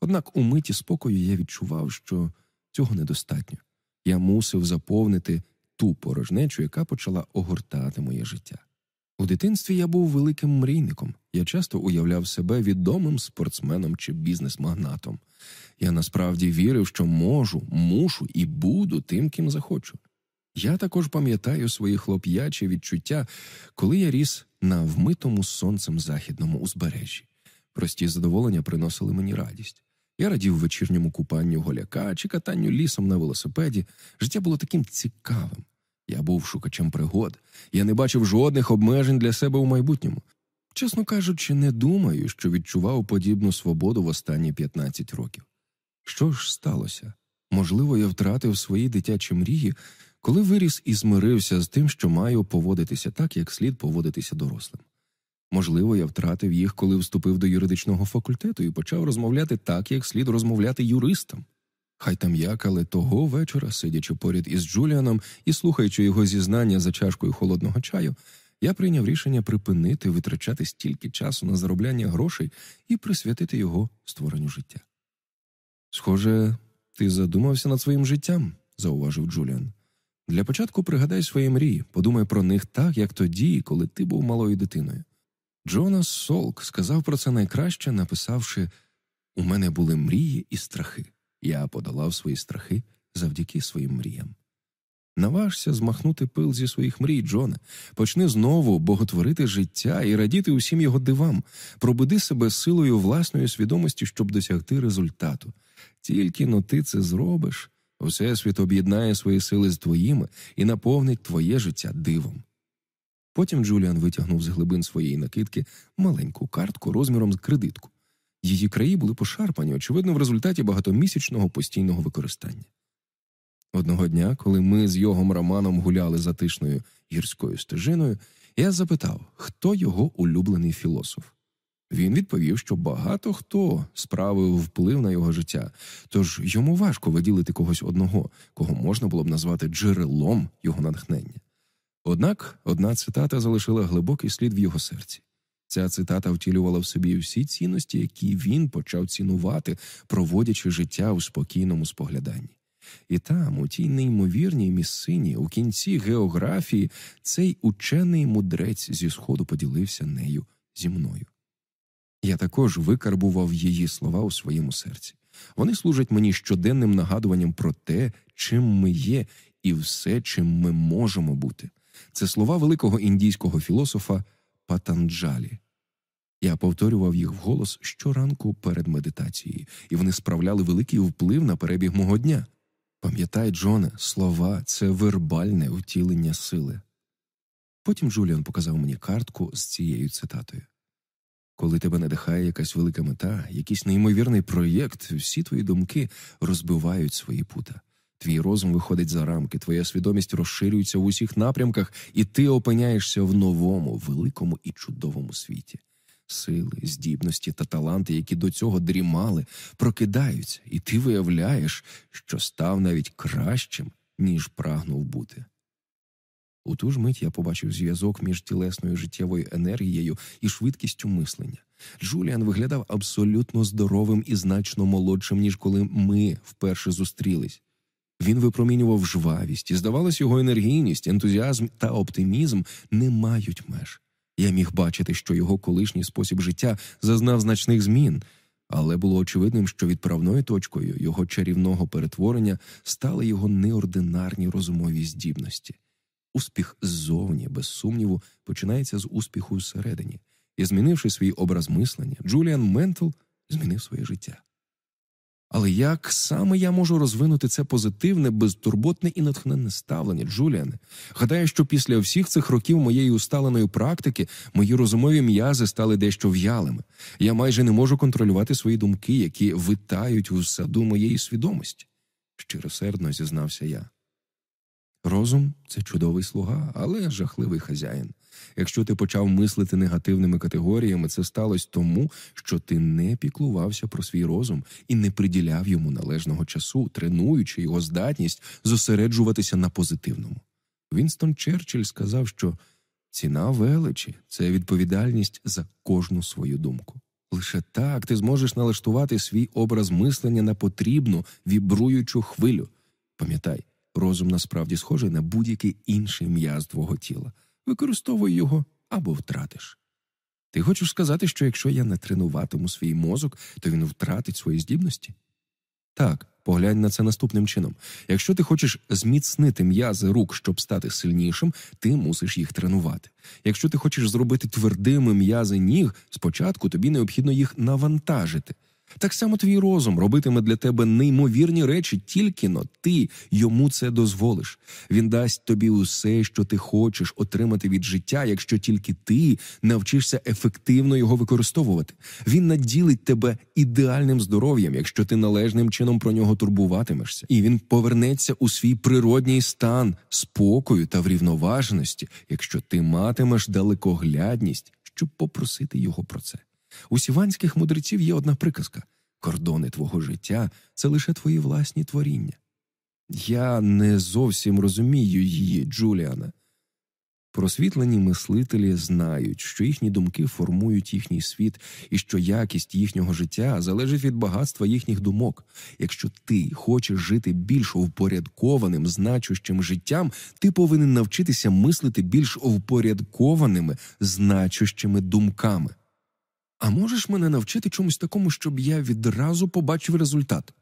Однак у миті спокою я відчував, що цього недостатньо. Я мусив заповнити ту порожнечу, яка почала огортати моє життя. У дитинстві я був великим мрійником. Я часто уявляв себе відомим спортсменом чи бізнес-магнатом. Я насправді вірив, що можу, мушу і буду тим, ким захочу. Я також пам'ятаю свої хлоп'ячі відчуття, коли я ріс на вмитому сонцем західному узбережжі. Прості задоволення приносили мені радість. Я радів вечірньому купанню голяка чи катанню лісом на велосипеді. Життя було таким цікавим. Я був шукачем пригод, я не бачив жодних обмежень для себе у майбутньому. Чесно кажучи, не думаю, що відчував подібну свободу в останні 15 років. Що ж сталося? Можливо, я втратив свої дитячі мрії, коли виріс і змирився з тим, що маю поводитися так, як слід поводитися дорослим. Можливо, я втратив їх, коли вступив до юридичного факультету і почав розмовляти так, як слід розмовляти юристам. Хай там як, але того вечора, сидячи поряд із Джуліаном і слухаючи його зізнання за чашкою холодного чаю, я прийняв рішення припинити витрачати стільки часу на заробляння грошей і присвятити його створенню життя. Схоже, ти задумався над своїм життям, зауважив Джуліан. Для початку пригадай свої мрії, подумай про них так, як тоді, коли ти був малою дитиною. Джонас Солк сказав про це найкраще, написавши У мене були мрії і страхи. Я подолав свої страхи завдяки своїм мріям. Наважся змахнути пил зі своїх мрій, Джоне. Почни знову боготворити життя і радіти усім його дивам, пробуди себе силою власної свідомості, щоб досягти результату. Тільки но ти це зробиш, Всесвіт об'єднає свої сили з твоїми і наповнить твоє життя дивом. Потім Джуліан витягнув з глибин своєї накидки маленьку картку розміром з кредитку. Її краї були пошарпані, очевидно, в результаті багатомісячного постійного використання. Одного дня, коли ми з йогом Романом гуляли затишною гірською стежиною, я запитав, хто його улюблений філософ. Він відповів, що багато хто справив вплив на його життя, тож йому важко виділити когось одного, кого можна було б назвати джерелом його натхнення. Однак одна цитата залишила глибокий слід в його серці. Ця цитата втілювала в собі всі цінності, які він почав цінувати, проводячи життя у спокійному спогляданні. І там, у тій неймовірній місцині, у кінці географії, цей учений мудрець зі сходу поділився нею зі мною. Я також викарбував її слова у своєму серці. Вони служать мені щоденним нагадуванням про те, чим ми є, і все, чим ми можемо бути. Це слова великого індійського філософа Патанджалі. Я повторював їх вголос щоранку перед медитацією, і вони справляли великий вплив на перебіг мого дня. Пам'ятай, Джоне, слова це вербальне втілення сили. Потім Джуліан показав мені картку з цією цитатою. Коли тебе надихає якась велика мета, якийсь неймовірний проєкт, всі твої думки розбивають свої пута. Твій розум виходить за рамки, твоя свідомість розширюється в усіх напрямках, і ти опиняєшся в новому, великому і чудовому світі. Сили, здібності та таланти, які до цього дрімали, прокидаються, і ти виявляєш, що став навіть кращим, ніж прагнув бути. У ту ж мить я побачив зв'язок між тілесною життєвою енергією і швидкістю мислення. Джуліан виглядав абсолютно здоровим і значно молодшим, ніж коли ми вперше зустрілись. Він випромінював жвавість, і здавалось, його енергійність, ентузіазм та оптимізм не мають меж. Я міг бачити, що його колишній спосіб життя зазнав значних змін, але було очевидним, що відправною точкою його чарівного перетворення стали його неординарні розумові здібності. Успіх ззовні, без сумніву, починається з успіху всередині, і, змінивши свій образ мислення, Джуліан Ментл змінив своє життя. Але як саме я можу розвинути це позитивне, безтурботне і натхненне ставлення, Джуліане? Гадаю, що після всіх цих років моєї усталеної практики мої розумові м'язи стали дещо в'ялими. Я майже не можу контролювати свої думки, які витають у саду моєї свідомості. Щиросердно зізнався я. Розум це чудовий слуга, але жахливий хазяїн. Якщо ти почав мислити негативними категоріями, це сталося тому, що ти не піклувався про свій розум і не приділяв йому належного часу, тренуючи його здатність зосереджуватися на позитивному. Вінстон Черчилль сказав, що ціна величі це відповідальність за кожну свою думку. Лише так ти зможеш налаштувати свій образ мислення на потрібну вібруючу хвилю. Пам'ятай, розум насправді схожий на будь-який інший м'яз твого тіла використовуй його або втратиш. Ти хочеш сказати, що якщо я не тренуватиму свій мозок, то він втратить свої здібності? Так, поглянь на це наступним чином. Якщо ти хочеш зміцнити м'язи рук, щоб стати сильнішим, ти мусиш їх тренувати. Якщо ти хочеш зробити твердими м'язи ніг, спочатку тобі необхідно їх навантажити. Так само твій розум робитиме для тебе неймовірні речі, тільки но ти йому це дозволиш. Він дасть тобі усе, що ти хочеш отримати від життя, якщо тільки ти навчишся ефективно його використовувати. Він наділить тебе ідеальним здоров'ям, якщо ти належним чином про нього турбуватимешся, і він повернеться у свій природній стан спокою та врівноваженості, якщо ти матимеш далекоглядність, щоб попросити його про це. У сіванських мудреців є одна приказка кордони твого життя це лише твої власні творіння. Я не зовсім розумію її, Джуліана. Просвітлені мислителі знають, що їхні думки формують їхній світ і що якість їхнього життя залежить від багатства їхніх думок. Якщо ти хочеш жити більш впорядкованим, значущим життям, ти повинен навчитися мислити більш впорядкованими, значущими думками. А можеш мене навчити чомусь такому, щоб я відразу побачив результат?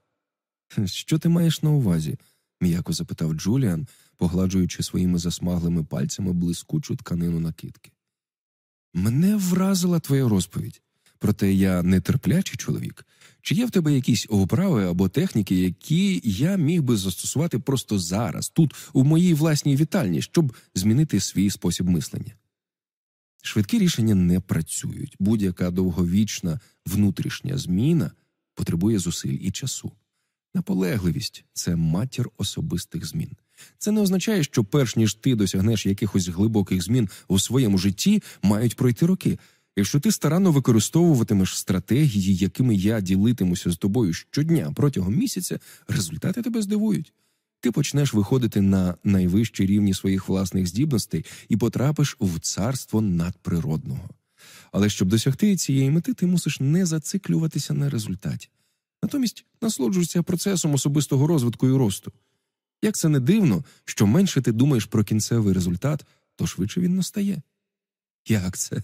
Що ти маєш на увазі? м'яко запитав Джуліан, погладжуючи своїми засмаглими пальцями блискучу тканину накидки. Мене вразила твоя розповідь. Проте я нетерплячий чоловік. Чи є в тебе якісь вправи або техніки, які я міг би застосувати просто зараз, тут, у моїй власній вітальні, щоб змінити свій спосіб мислення? Швидкі рішення не працюють. Будь-яка довговічна внутрішня зміна потребує зусиль і часу. Наполегливість це матір особистих змін. Це не означає, що перш ніж ти досягнеш якихось глибоких змін у своєму житті, мають пройти роки. Якщо ти старанно використовуватимеш стратегії, якими я ділитимуся з тобою щодня протягом місяця, результати тебе здивують ти почнеш виходити на найвищі рівні своїх власних здібностей і потрапиш в царство надприродного. Але щоб досягти цієї мети, ти мусиш не зациклюватися на результаті. Натомість насолоджуйся процесом особистого розвитку і росту. Як це не дивно, що менше ти думаєш про кінцевий результат, то швидше він настає. Як це?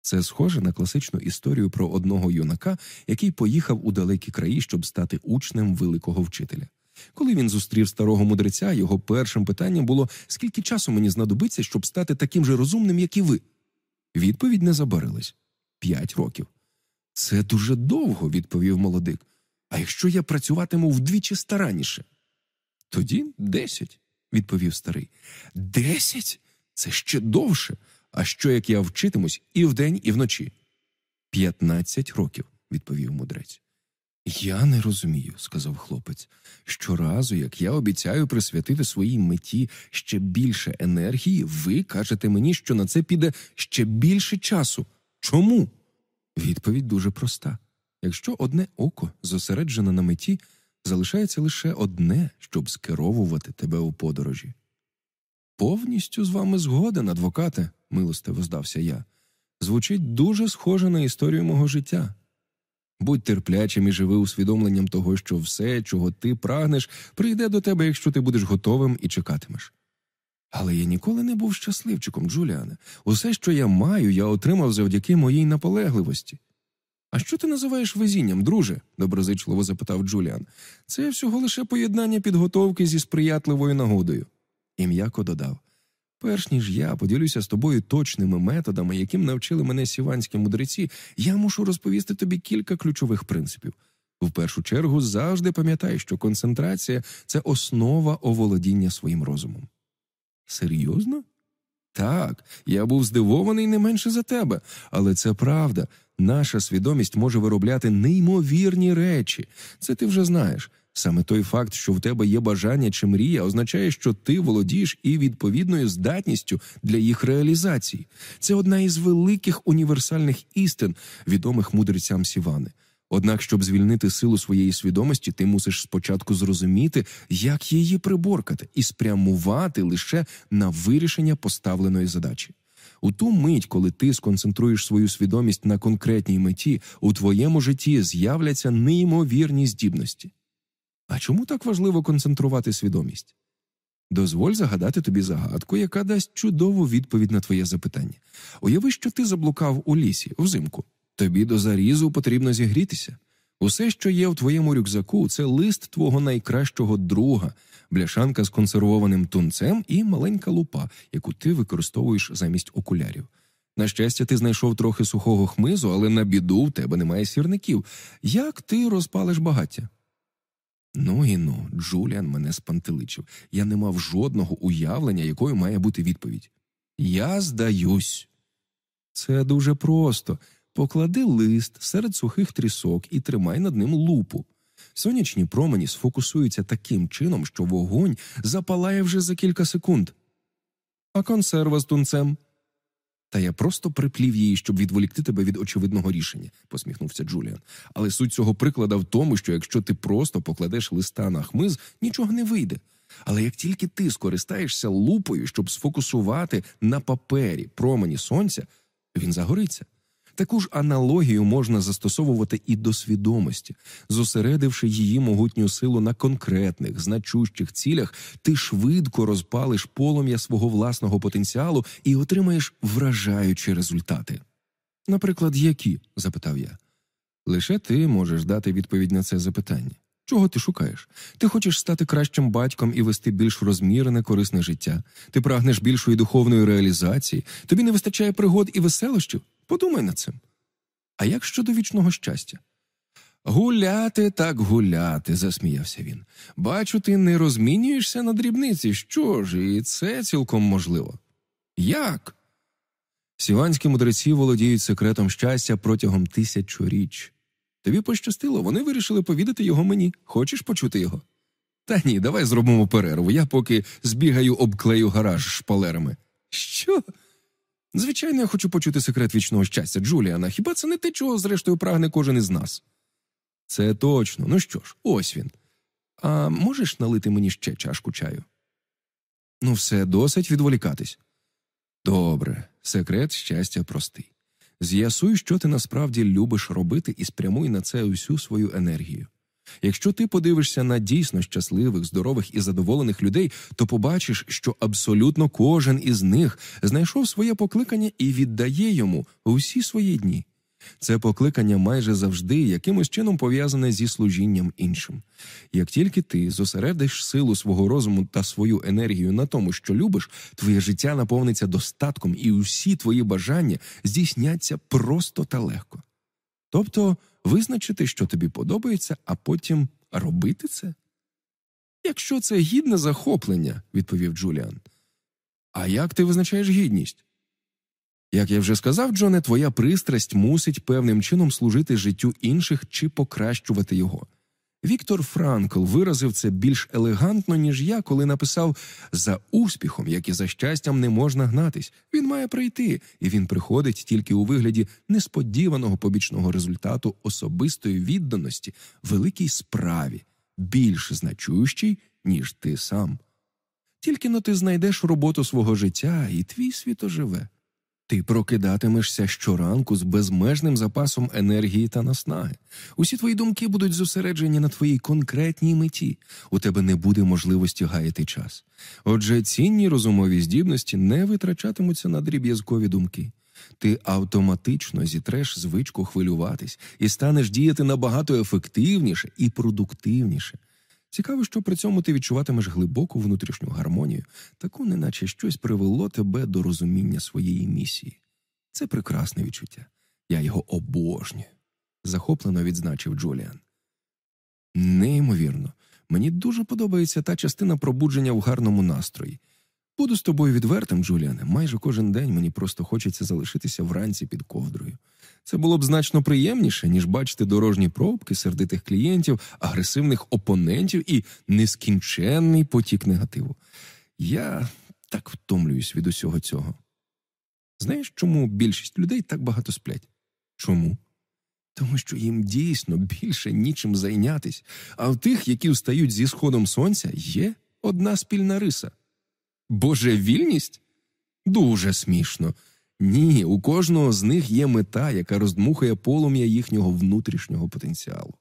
Це схоже на класичну історію про одного юнака, який поїхав у далекі краї, щоб стати учнем великого вчителя. Коли він зустрів старого мудреця, його першим питанням було скільки часу мені знадобиться, щоб стати таким же розумним, як і ви. Відповідь не забарилась п'ять років. Це дуже довго, відповів молодик. А якщо я працюватиму вдвічі старанніше? Тоді десять, відповів старий. Десять? Це ще довше. А що як я вчитимусь і вдень, і вночі? П'ятнадцять років, відповів мудрець. Я не розумію, сказав хлопець. Щоразу, як я обіцяю присвятити своїй меті ще більше енергії, ви кажете мені, що на це піде ще більше часу. Чому? Відповідь дуже проста. Якщо одне око зосереджене на меті, залишається лише одне, щоб скеровувати тебе у подорожі. Повністю з вами згоден, адвокате, милостиво здався я. Звучить дуже схоже на історію мого життя. Будь терплячим і живи усвідомленням того, що все, чого ти прагнеш, прийде до тебе, якщо ти будеш готовим і чекатимеш. Але я ніколи не був щасливчиком, Джуліане. Усе, що я маю, я отримав завдяки моїй наполегливості. А що ти називаєш везінням, друже? доброзичливо запитав Джуліан. Це всього лише поєднання підготовки зі сприятливою нагодою. І м'яко додав Перш ніж я поділюся з тобою точними методами, яким навчили мене сіванські мудреці, я мушу розповісти тобі кілька ключових принципів. В першу чергу завжди пам'ятай, що концентрація це основа оволодіння своїм розумом. Серйозно? Так, я був здивований не менше за тебе, але це правда. Наша свідомість може виробляти неймовірні речі. Це ти вже знаєш. Саме той факт, що в тебе є бажання чи мрія, означає, що ти володієш і відповідною здатністю для їх реалізації. Це одна із великих універсальних істин, відомих мудрецям Сівани. Однак, щоб звільнити силу своєї свідомості, ти мусиш спочатку зрозуміти, як її приборкати, і спрямувати лише на вирішення поставленої задачі. У ту мить, коли ти сконцентруєш свою свідомість на конкретній меті, у твоєму житті з'являться неймовірні здібності. А чому так важливо концентрувати свідомість? Дозволь загадати тобі загадку, яка дасть чудову відповідь на твоє запитання. Уяви, що ти заблукав у лісі взимку. Тобі до зарізу потрібно зігрітися. Усе, що є в твоєму рюкзаку, це лист твого найкращого друга, бляшанка з консервованим тунцем і маленька лупа, яку ти використовуєш замість окулярів. На щастя, ти знайшов трохи сухого хмизу, але на біду в тебе немає сірників. Як ти розпалиш багаття? Ну і ну, Джуліан мене спантеличив. Я не мав жодного уявлення, якою має бути відповідь. Я здаюсь. Це дуже просто. Поклади лист серед сухих трісок і тримай над ним лупу. Сонячні промені сфокусуються таким чином, що вогонь запалає вже за кілька секунд. А консерва з тунцем. Та я просто приплів її, щоб відволікти тебе від очевидного рішення, посміхнувся Джуліан. Але суть цього приклада в тому, що якщо ти просто покладеш листа на хмиз, нічого не вийде. Але як тільки ти скористаєшся лупою, щоб сфокусувати на папері промені сонця, він загориться. Таку ж аналогію можна застосовувати і до свідомості, зосередивши її могутню силу на конкретних, значущих цілях, ти швидко розпалиш полум'я свого власного потенціалу і отримаєш вражаючі результати. Наприклад, які? запитав я. Лише ти можеш дати відповідь на це запитання. Чого ти шукаєш? Ти хочеш стати кращим батьком і вести більш розмірене, корисне життя. Ти прагнеш більшої духовної реалізації, тобі не вистачає пригод і веселощів. Подумай над цим. А як щодо вічного щастя? Гуляти так гуляти, засміявся він. Бачу, ти не розмінюєшся на дрібниці. Що ж, і це цілком можливо. Як? Сіванські мудреці володіють секретом щастя протягом тисячоріч. Тобі пощастило, вони вирішили повідати його мені. Хочеш почути його? Та ні, давай зробимо перерву. Я поки збігаю обклею гараж шпалерами. Що? Звичайно, я хочу почути секрет вічного щастя, Джуліана. Хіба це не те, чого, зрештою, прагне кожен із нас? Це точно. Ну що ж, ось він. А можеш налити мені ще чашку чаю? Ну, все, досить відволікатись. Добре, секрет щастя простий. З'ясуй, що ти насправді любиш робити, і спрямуй на це усю свою енергію. Якщо ти подивишся на дійсно щасливих, здорових і задоволених людей, то побачиш, що абсолютно кожен із них знайшов своє покликання і віддає йому усі свої дні. Це покликання майже завжди якимось чином пов'язане зі служінням іншим. Як тільки ти зосередиш силу свого розуму та свою енергію на тому, що любиш, твоє життя наповниться достатком, і усі твої бажання здійсняться просто та легко. Тобто визначити, що тобі подобається, а потім робити це? Якщо це гідне захоплення, відповів Джуліан. А як ти визначаєш гідність? Як я вже сказав, Джоне, твоя пристрасть мусить певним чином служити життю інших чи покращувати його. Віктор Франкл виразив це більш елегантно, ніж я, коли написав за успіхом, як і за щастям, не можна гнатись. Він має прийти, і він приходить тільки у вигляді несподіваного побічного результату особистої відданості великій справі, більш значущій, ніж ти сам. Тільки но ти знайдеш роботу свого життя, і твій світ оживе. Ти прокидатимешся щоранку з безмежним запасом енергії та наснаги. Усі твої думки будуть зосереджені на твоїй конкретній меті. У тебе не буде можливості гаяти час. Отже, цінні розумові здібності не витрачатимуться на дріб'язкові думки. Ти автоматично зітреш звичку хвилюватись і станеш діяти набагато ефективніше і продуктивніше. Цікаво, що при цьому ти відчуватимеш глибоку внутрішню гармонію, таку, неначе щось привело тебе до розуміння своєї місії. Це прекрасне відчуття. Я його обожнюю, захоплено відзначив Джуліан. Неймовірно, мені дуже подобається та частина пробудження в гарному настрої. Буду з тобою відвертим, Джуліане. Майже кожен день мені просто хочеться залишитися вранці під ковдрою. Це було б значно приємніше, ніж бачити дорожні пробки, сердитих клієнтів, агресивних опонентів і нескінченний потік негативу. Я так втомлююсь від усього цього. Знаєш, чому більшість людей так багато сплять? Чому? Тому що їм дійсно більше нічим зайнятись, а в тих, які встають зі сходом сонця, є одна спільна риса. Божевільність? Дуже смішно. Ні, у кожного з них є мета, яка роздмухує полум'я їхнього внутрішнього потенціалу.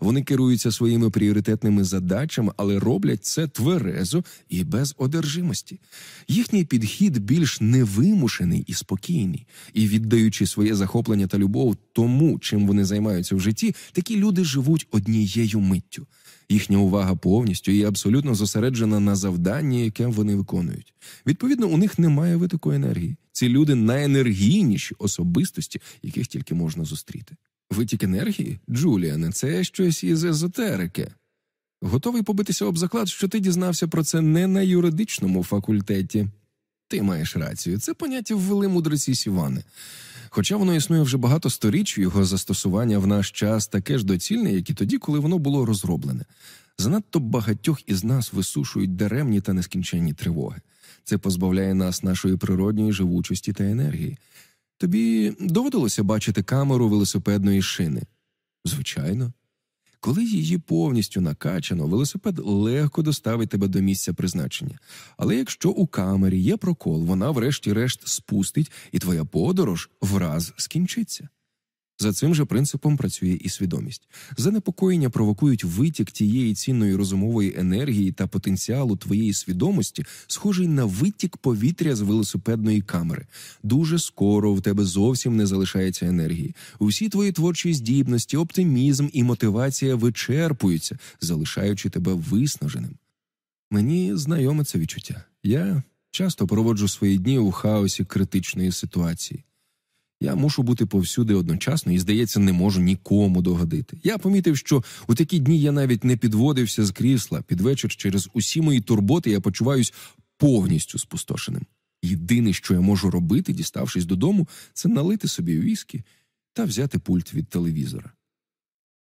Вони керуються своїми пріоритетними задачами, але роблять це тверезо і без одержимості. Їхній підхід більш невимушений і спокійний, і віддаючи своє захоплення та любов тому, чим вони займаються в житті, такі люди живуть однією миттю. Їхня увага повністю і абсолютно зосереджена на завданні, яке вони виконують. Відповідно, у них немає витоку енергії. Ці люди найенергійніші особистості, яких тільки можна зустріти. Витік енергії, Джуліане, це щось із езотерики. Готовий побитися об заклад, що ти дізнався про це не на юридичному факультеті. Ти маєш рацію, це поняття ввели мудреці Сівани. Хоча воно існує вже багато сторіч, його застосування в наш час таке ж доцільне, як і тоді, коли воно було розроблене. Занадто багатьох із нас висушують даремні та нескінченні тривоги. Це позбавляє нас нашої природньої живучості та енергії. Тобі доводилося бачити камеру велосипедної шини? Звичайно. Коли її повністю накачано, велосипед легко доставить тебе до місця призначення. Але якщо у камері є прокол, вона врешті-решт спустить, і твоя подорож враз скінчиться. За цим же принципом працює і свідомість. Занепокоєння провокують витік тієї цінної розумової енергії та потенціалу твоєї свідомості, схожий на витік повітря з велосипедної камери. Дуже скоро в тебе зовсім не залишається енергії. Усі твої творчі здібності, оптимізм і мотивація вичерпуються, залишаючи тебе виснаженим. Мені знайоме це відчуття. Я часто проводжу свої дні у хаосі критичної ситуації. Я мушу бути повсюди одночасно і, здається, не можу нікому догодити. Я помітив, що у такі дні я навіть не підводився з крісла. Під вечір через усі мої турботи я почуваюсь повністю спустошеним. Єдине, що я можу робити, діставшись додому, це налити собі віскі та взяти пульт від телевізора.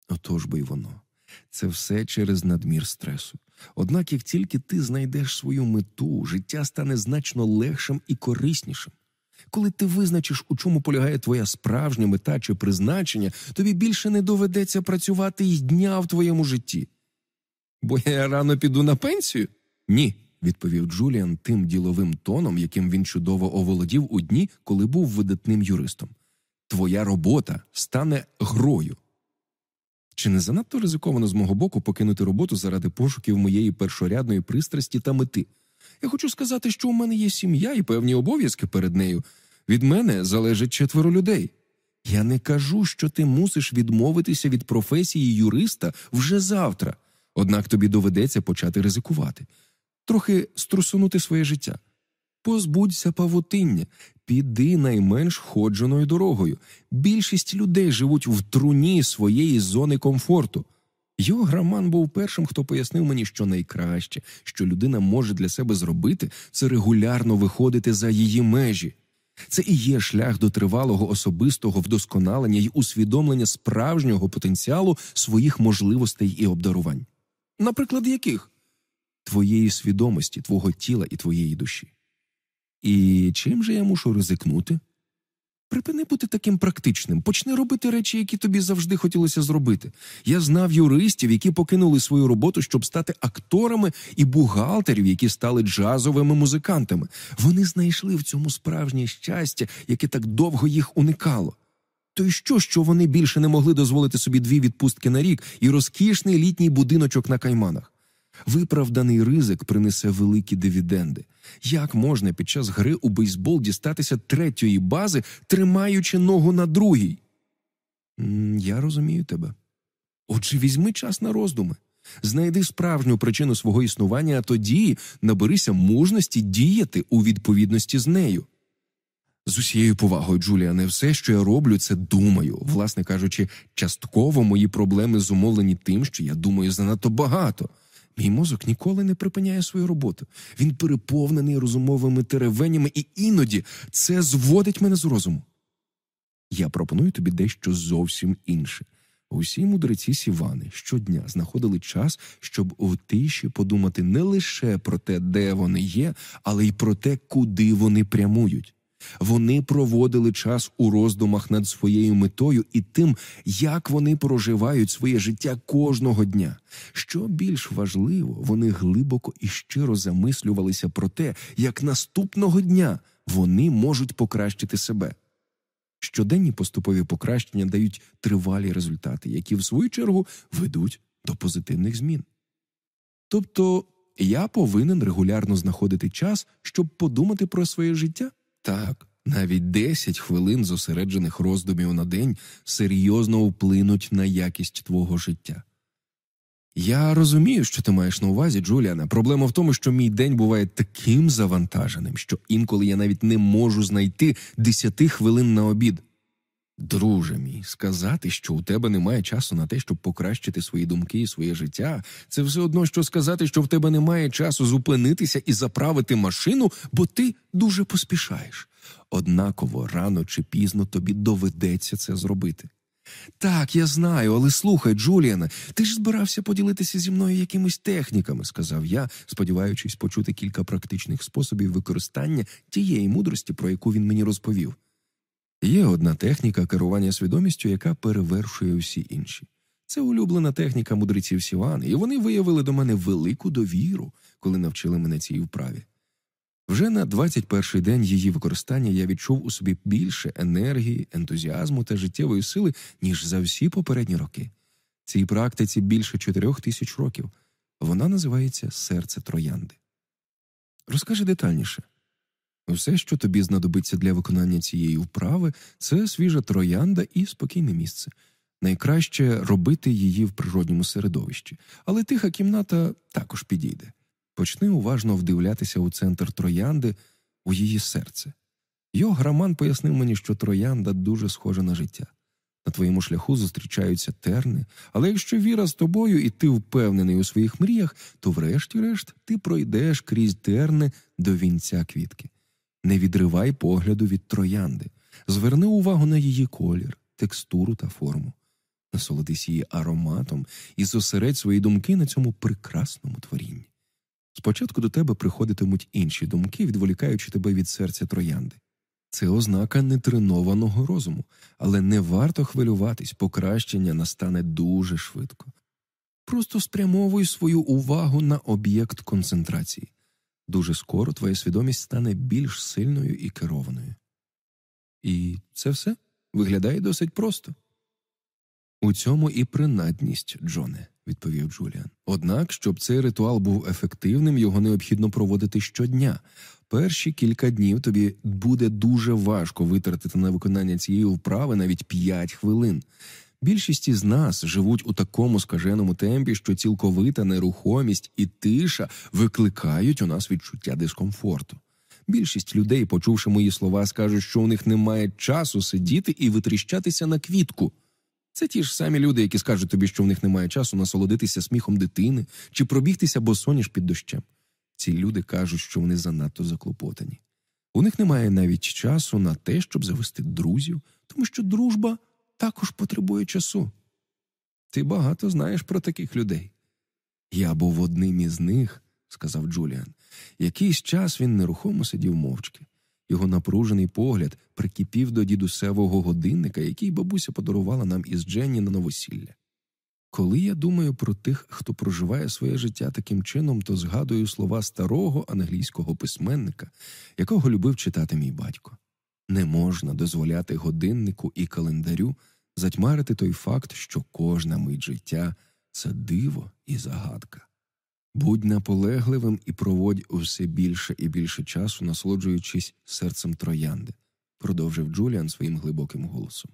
Отож би й воно. Це все через надмір стресу. Однак, як тільки ти знайдеш свою мету, життя стане значно легшим і кориснішим. Коли ти визначиш, у чому полягає твоя справжня мета чи призначення, тобі більше не доведеться працювати й дня в твоєму житті. Бо я рано піду на пенсію? Ні, відповів Джуліан тим діловим тоном, яким він чудово оволодів у дні, коли був видатним юристом. Твоя робота стане грою. Чи не занадто ризиковано з мого боку покинути роботу заради пошуків моєї першорядної пристрасті та мети? Я хочу сказати, що у мене є сім'я і певні обов'язки перед нею. Від мене залежить четверо людей. Я не кажу, що ти мусиш відмовитися від професії юриста вже завтра, однак тобі доведеться почати ризикувати, трохи струсунути своє життя. Позбудься павутиння, піди найменш ходженою дорогою. Більшість людей живуть в труні своєї зони комфорту. Йограман був першим, хто пояснив мені, що найкраще, що людина може для себе зробити, це регулярно виходити за її межі. Це і є шлях до тривалого особистого вдосконалення й усвідомлення справжнього потенціалу своїх можливостей і обдарувань. Наприклад, яких? Твоєї свідомості, твого тіла і твоєї душі. І чим же я мушу ризикнути? Припини бути таким практичним, почни робити речі, які тобі завжди хотілося зробити. Я знав юристів, які покинули свою роботу, щоб стати акторами, і бухгалтерів, які стали джазовими музикантами. Вони знайшли в цьому справжнє щастя, яке так довго їх уникало. То й що, що вони більше не могли дозволити собі дві відпустки на рік і розкішний літній будиночок на кайманах? Виправданий ризик принесе великі дивіденди. Як можна під час гри у бейсбол дістатися третьої бази, тримаючи ногу на другій? Я розумію тебе. Отже, візьми час на роздуми. Знайди справжню причину свого існування, а тоді наберися мужності діяти у відповідності з нею. З усією повагою, Джуліане, все, що я роблю, це думаю. Власне кажучи, частково мої проблеми зумовлені тим, що я думаю занадто багато. Мій мозок ніколи не припиняє свою роботу. Він переповнений розумовими теревенями, і іноді це зводить мене з розуму. Я пропоную тобі дещо зовсім інше. Усі мудреці Сівани щодня знаходили час, щоб у тиші подумати не лише про те, де вони є, але й про те, куди вони прямують. Вони проводили час у роздумах над своєю метою і тим, як вони проживають своє життя кожного дня. Що більш важливо, вони глибоко і щиро замислювалися про те, як наступного дня вони можуть покращити себе. Щоденні поступові покращення дають тривалі результати, які в свою чергу ведуть до позитивних змін. Тобто я повинен регулярно знаходити час, щоб подумати про своє життя. Так, навіть 10 хвилин зосереджених роздумів на день серйозно вплинуть на якість твого життя. Я розумію, що ти маєш на увазі, Джуліана. Проблема в тому, що мій день буває таким завантаженим, що інколи я навіть не можу знайти 10 хвилин на обід. Друже мій, сказати, що у тебе немає часу на те, щоб покращити свої думки і своє життя, це все одно, що сказати, що в тебе немає часу зупинитися і заправити машину, бо ти дуже поспішаєш. Однаково рано чи пізно тобі доведеться це зробити. Так, я знаю, але слухай, Джуліане, ти ж збирався поділитися зі мною якимись техніками, сказав я, сподіваючись почути кілька практичних способів використання тієї мудрості, про яку він мені розповів. Є одна техніка керування свідомістю, яка перевершує всі інші. Це улюблена техніка мудреців Сівани, і вони виявили до мене велику довіру, коли навчили мене цій вправі. Вже на 21-й день її використання я відчув у собі більше енергії, ентузіазму та життєвої сили, ніж за всі попередні роки. Цій практиці більше чотирьох тисяч років. Вона називається серце троянди. Розкажи детальніше. Все, що тобі знадобиться для виконання цієї вправи, це свіжа троянда і спокійне місце. Найкраще робити її в природньому середовищі, але тиха кімната також підійде. Почни уважно вдивлятися у центр троянди, у її серце. Його граман пояснив мені, що троянда дуже схожа на життя. На твоєму шляху зустрічаються терни, але якщо віра з тобою і ти впевнений у своїх мріях, то врешті-решт ти пройдеш крізь терни до вінця квітки. Не відривай погляду від троянди, зверни увагу на її колір, текстуру та форму, насолодись її ароматом і зосередь свої думки на цьому прекрасному творінні. Спочатку до тебе приходитимуть інші думки, відволікаючи тебе від серця троянди. Це ознака нетренованого розуму, але не варто хвилюватись, покращення настане дуже швидко. Просто спрямовуй свою увагу на об'єкт концентрації. Дуже скоро твоя свідомість стане більш сильною і керованою. І це все виглядає досить просто. У цьому і принадність, Джоне, відповів Джуліан. Однак, щоб цей ритуал був ефективним, його необхідно проводити щодня. Перші кілька днів тобі буде дуже важко витратити на виконання цієї вправи навіть 5 хвилин. Більшість із нас живуть у такому скаженому темпі, що цілковита нерухомість і тиша викликають у нас відчуття дискомфорту. Більшість людей, почувши мої слова, скажуть, що у них немає часу сидіти і витріщатися на квітку. Це ті ж самі люди, які скажуть тобі, що в них немає часу насолодитися сміхом дитини чи пробігтися босоніж під дощем. Ці люди кажуть, що вони занадто заклопотані. У них немає навіть часу на те, щоб завести друзів, тому що дружба також потребує часу. Ти багато знаєш про таких людей. Я був одним із них, сказав Джуліан. Якийсь час він нерухомо сидів мовчки. Його напружений погляд прикипів до дідусевого годинника, який бабуся подарувала нам із Дженні на новосілля. Коли я думаю про тих, хто проживає своє життя таким чином, то згадую слова старого англійського письменника, якого любив читати мій батько. Не можна дозволяти годиннику і календарю затьмарити той факт, що кожна мить життя це диво і загадка. Будь наполегливим і проводь усе більше і більше часу, насолоджуючись серцем троянди, продовжив Джуліан своїм глибоким голосом.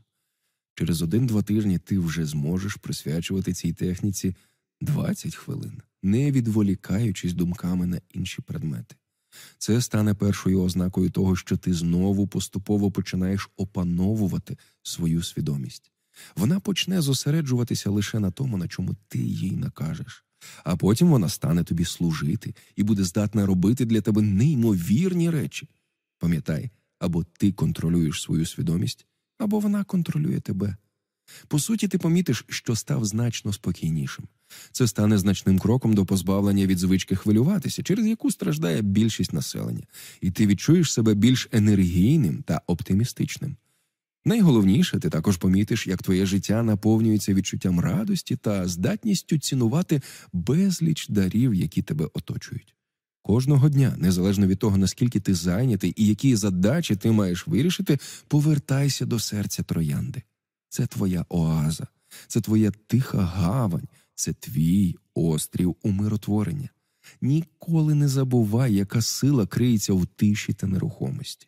Через один-два тижні ти вже зможеш присвячувати цій техніці 20 хвилин, не відволікаючись думками на інші предмети. Це стане першою ознакою того, що ти знову поступово починаєш опановувати свою свідомість. Вона почне зосереджуватися лише на тому, на чому ти їй накажеш, а потім вона стане тобі служити і буде здатна робити для тебе неймовірні речі. Пам'ятай, або ти контролюєш свою свідомість, або вона контролює тебе. По суті, ти помітиш, що став значно спокійнішим. Це стане значним кроком до позбавлення від звички хвилюватися, через яку страждає більшість населення, і ти відчуєш себе більш енергійним та оптимістичним. Найголовніше, ти також помітиш, як твоє життя наповнюється відчуттям радості та здатністю цінувати безліч дарів, які тебе оточують. Кожного дня, незалежно від того, наскільки ти зайнятий і які задачі ти маєш вирішити, повертайся до серця троянди. Це твоя оаза, це твоя тиха гавань, це твій острів умиротворення. Ніколи не забувай, яка сила криється в тиші та нерухомості.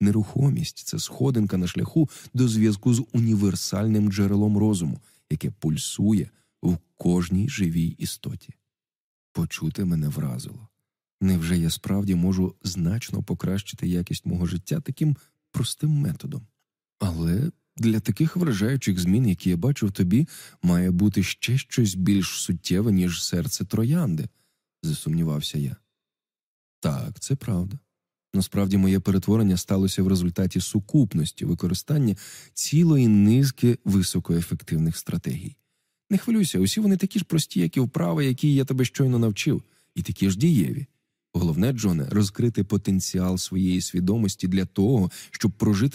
Нерухомість це сходинка на шляху до зв'язку з універсальним джерелом розуму, яке пульсує в кожній живій істоті. Почути мене вразило. Невже я справді можу значно покращити якість мого життя таким простим методом? Але для таких вражаючих змін, які я бачу в тобі, має бути ще щось більш суттєве, ніж серце троянди, засумнівався я. Так, це правда. Насправді, моє перетворення сталося в результаті сукупності використання цілої низки високоефективних стратегій. Не хвилюйся, усі вони такі ж прості, як і вправи, які я тебе щойно навчив, і такі ж дієві. Головне, Джоне, розкрити потенціал своєї свідомості для того, щоб прожити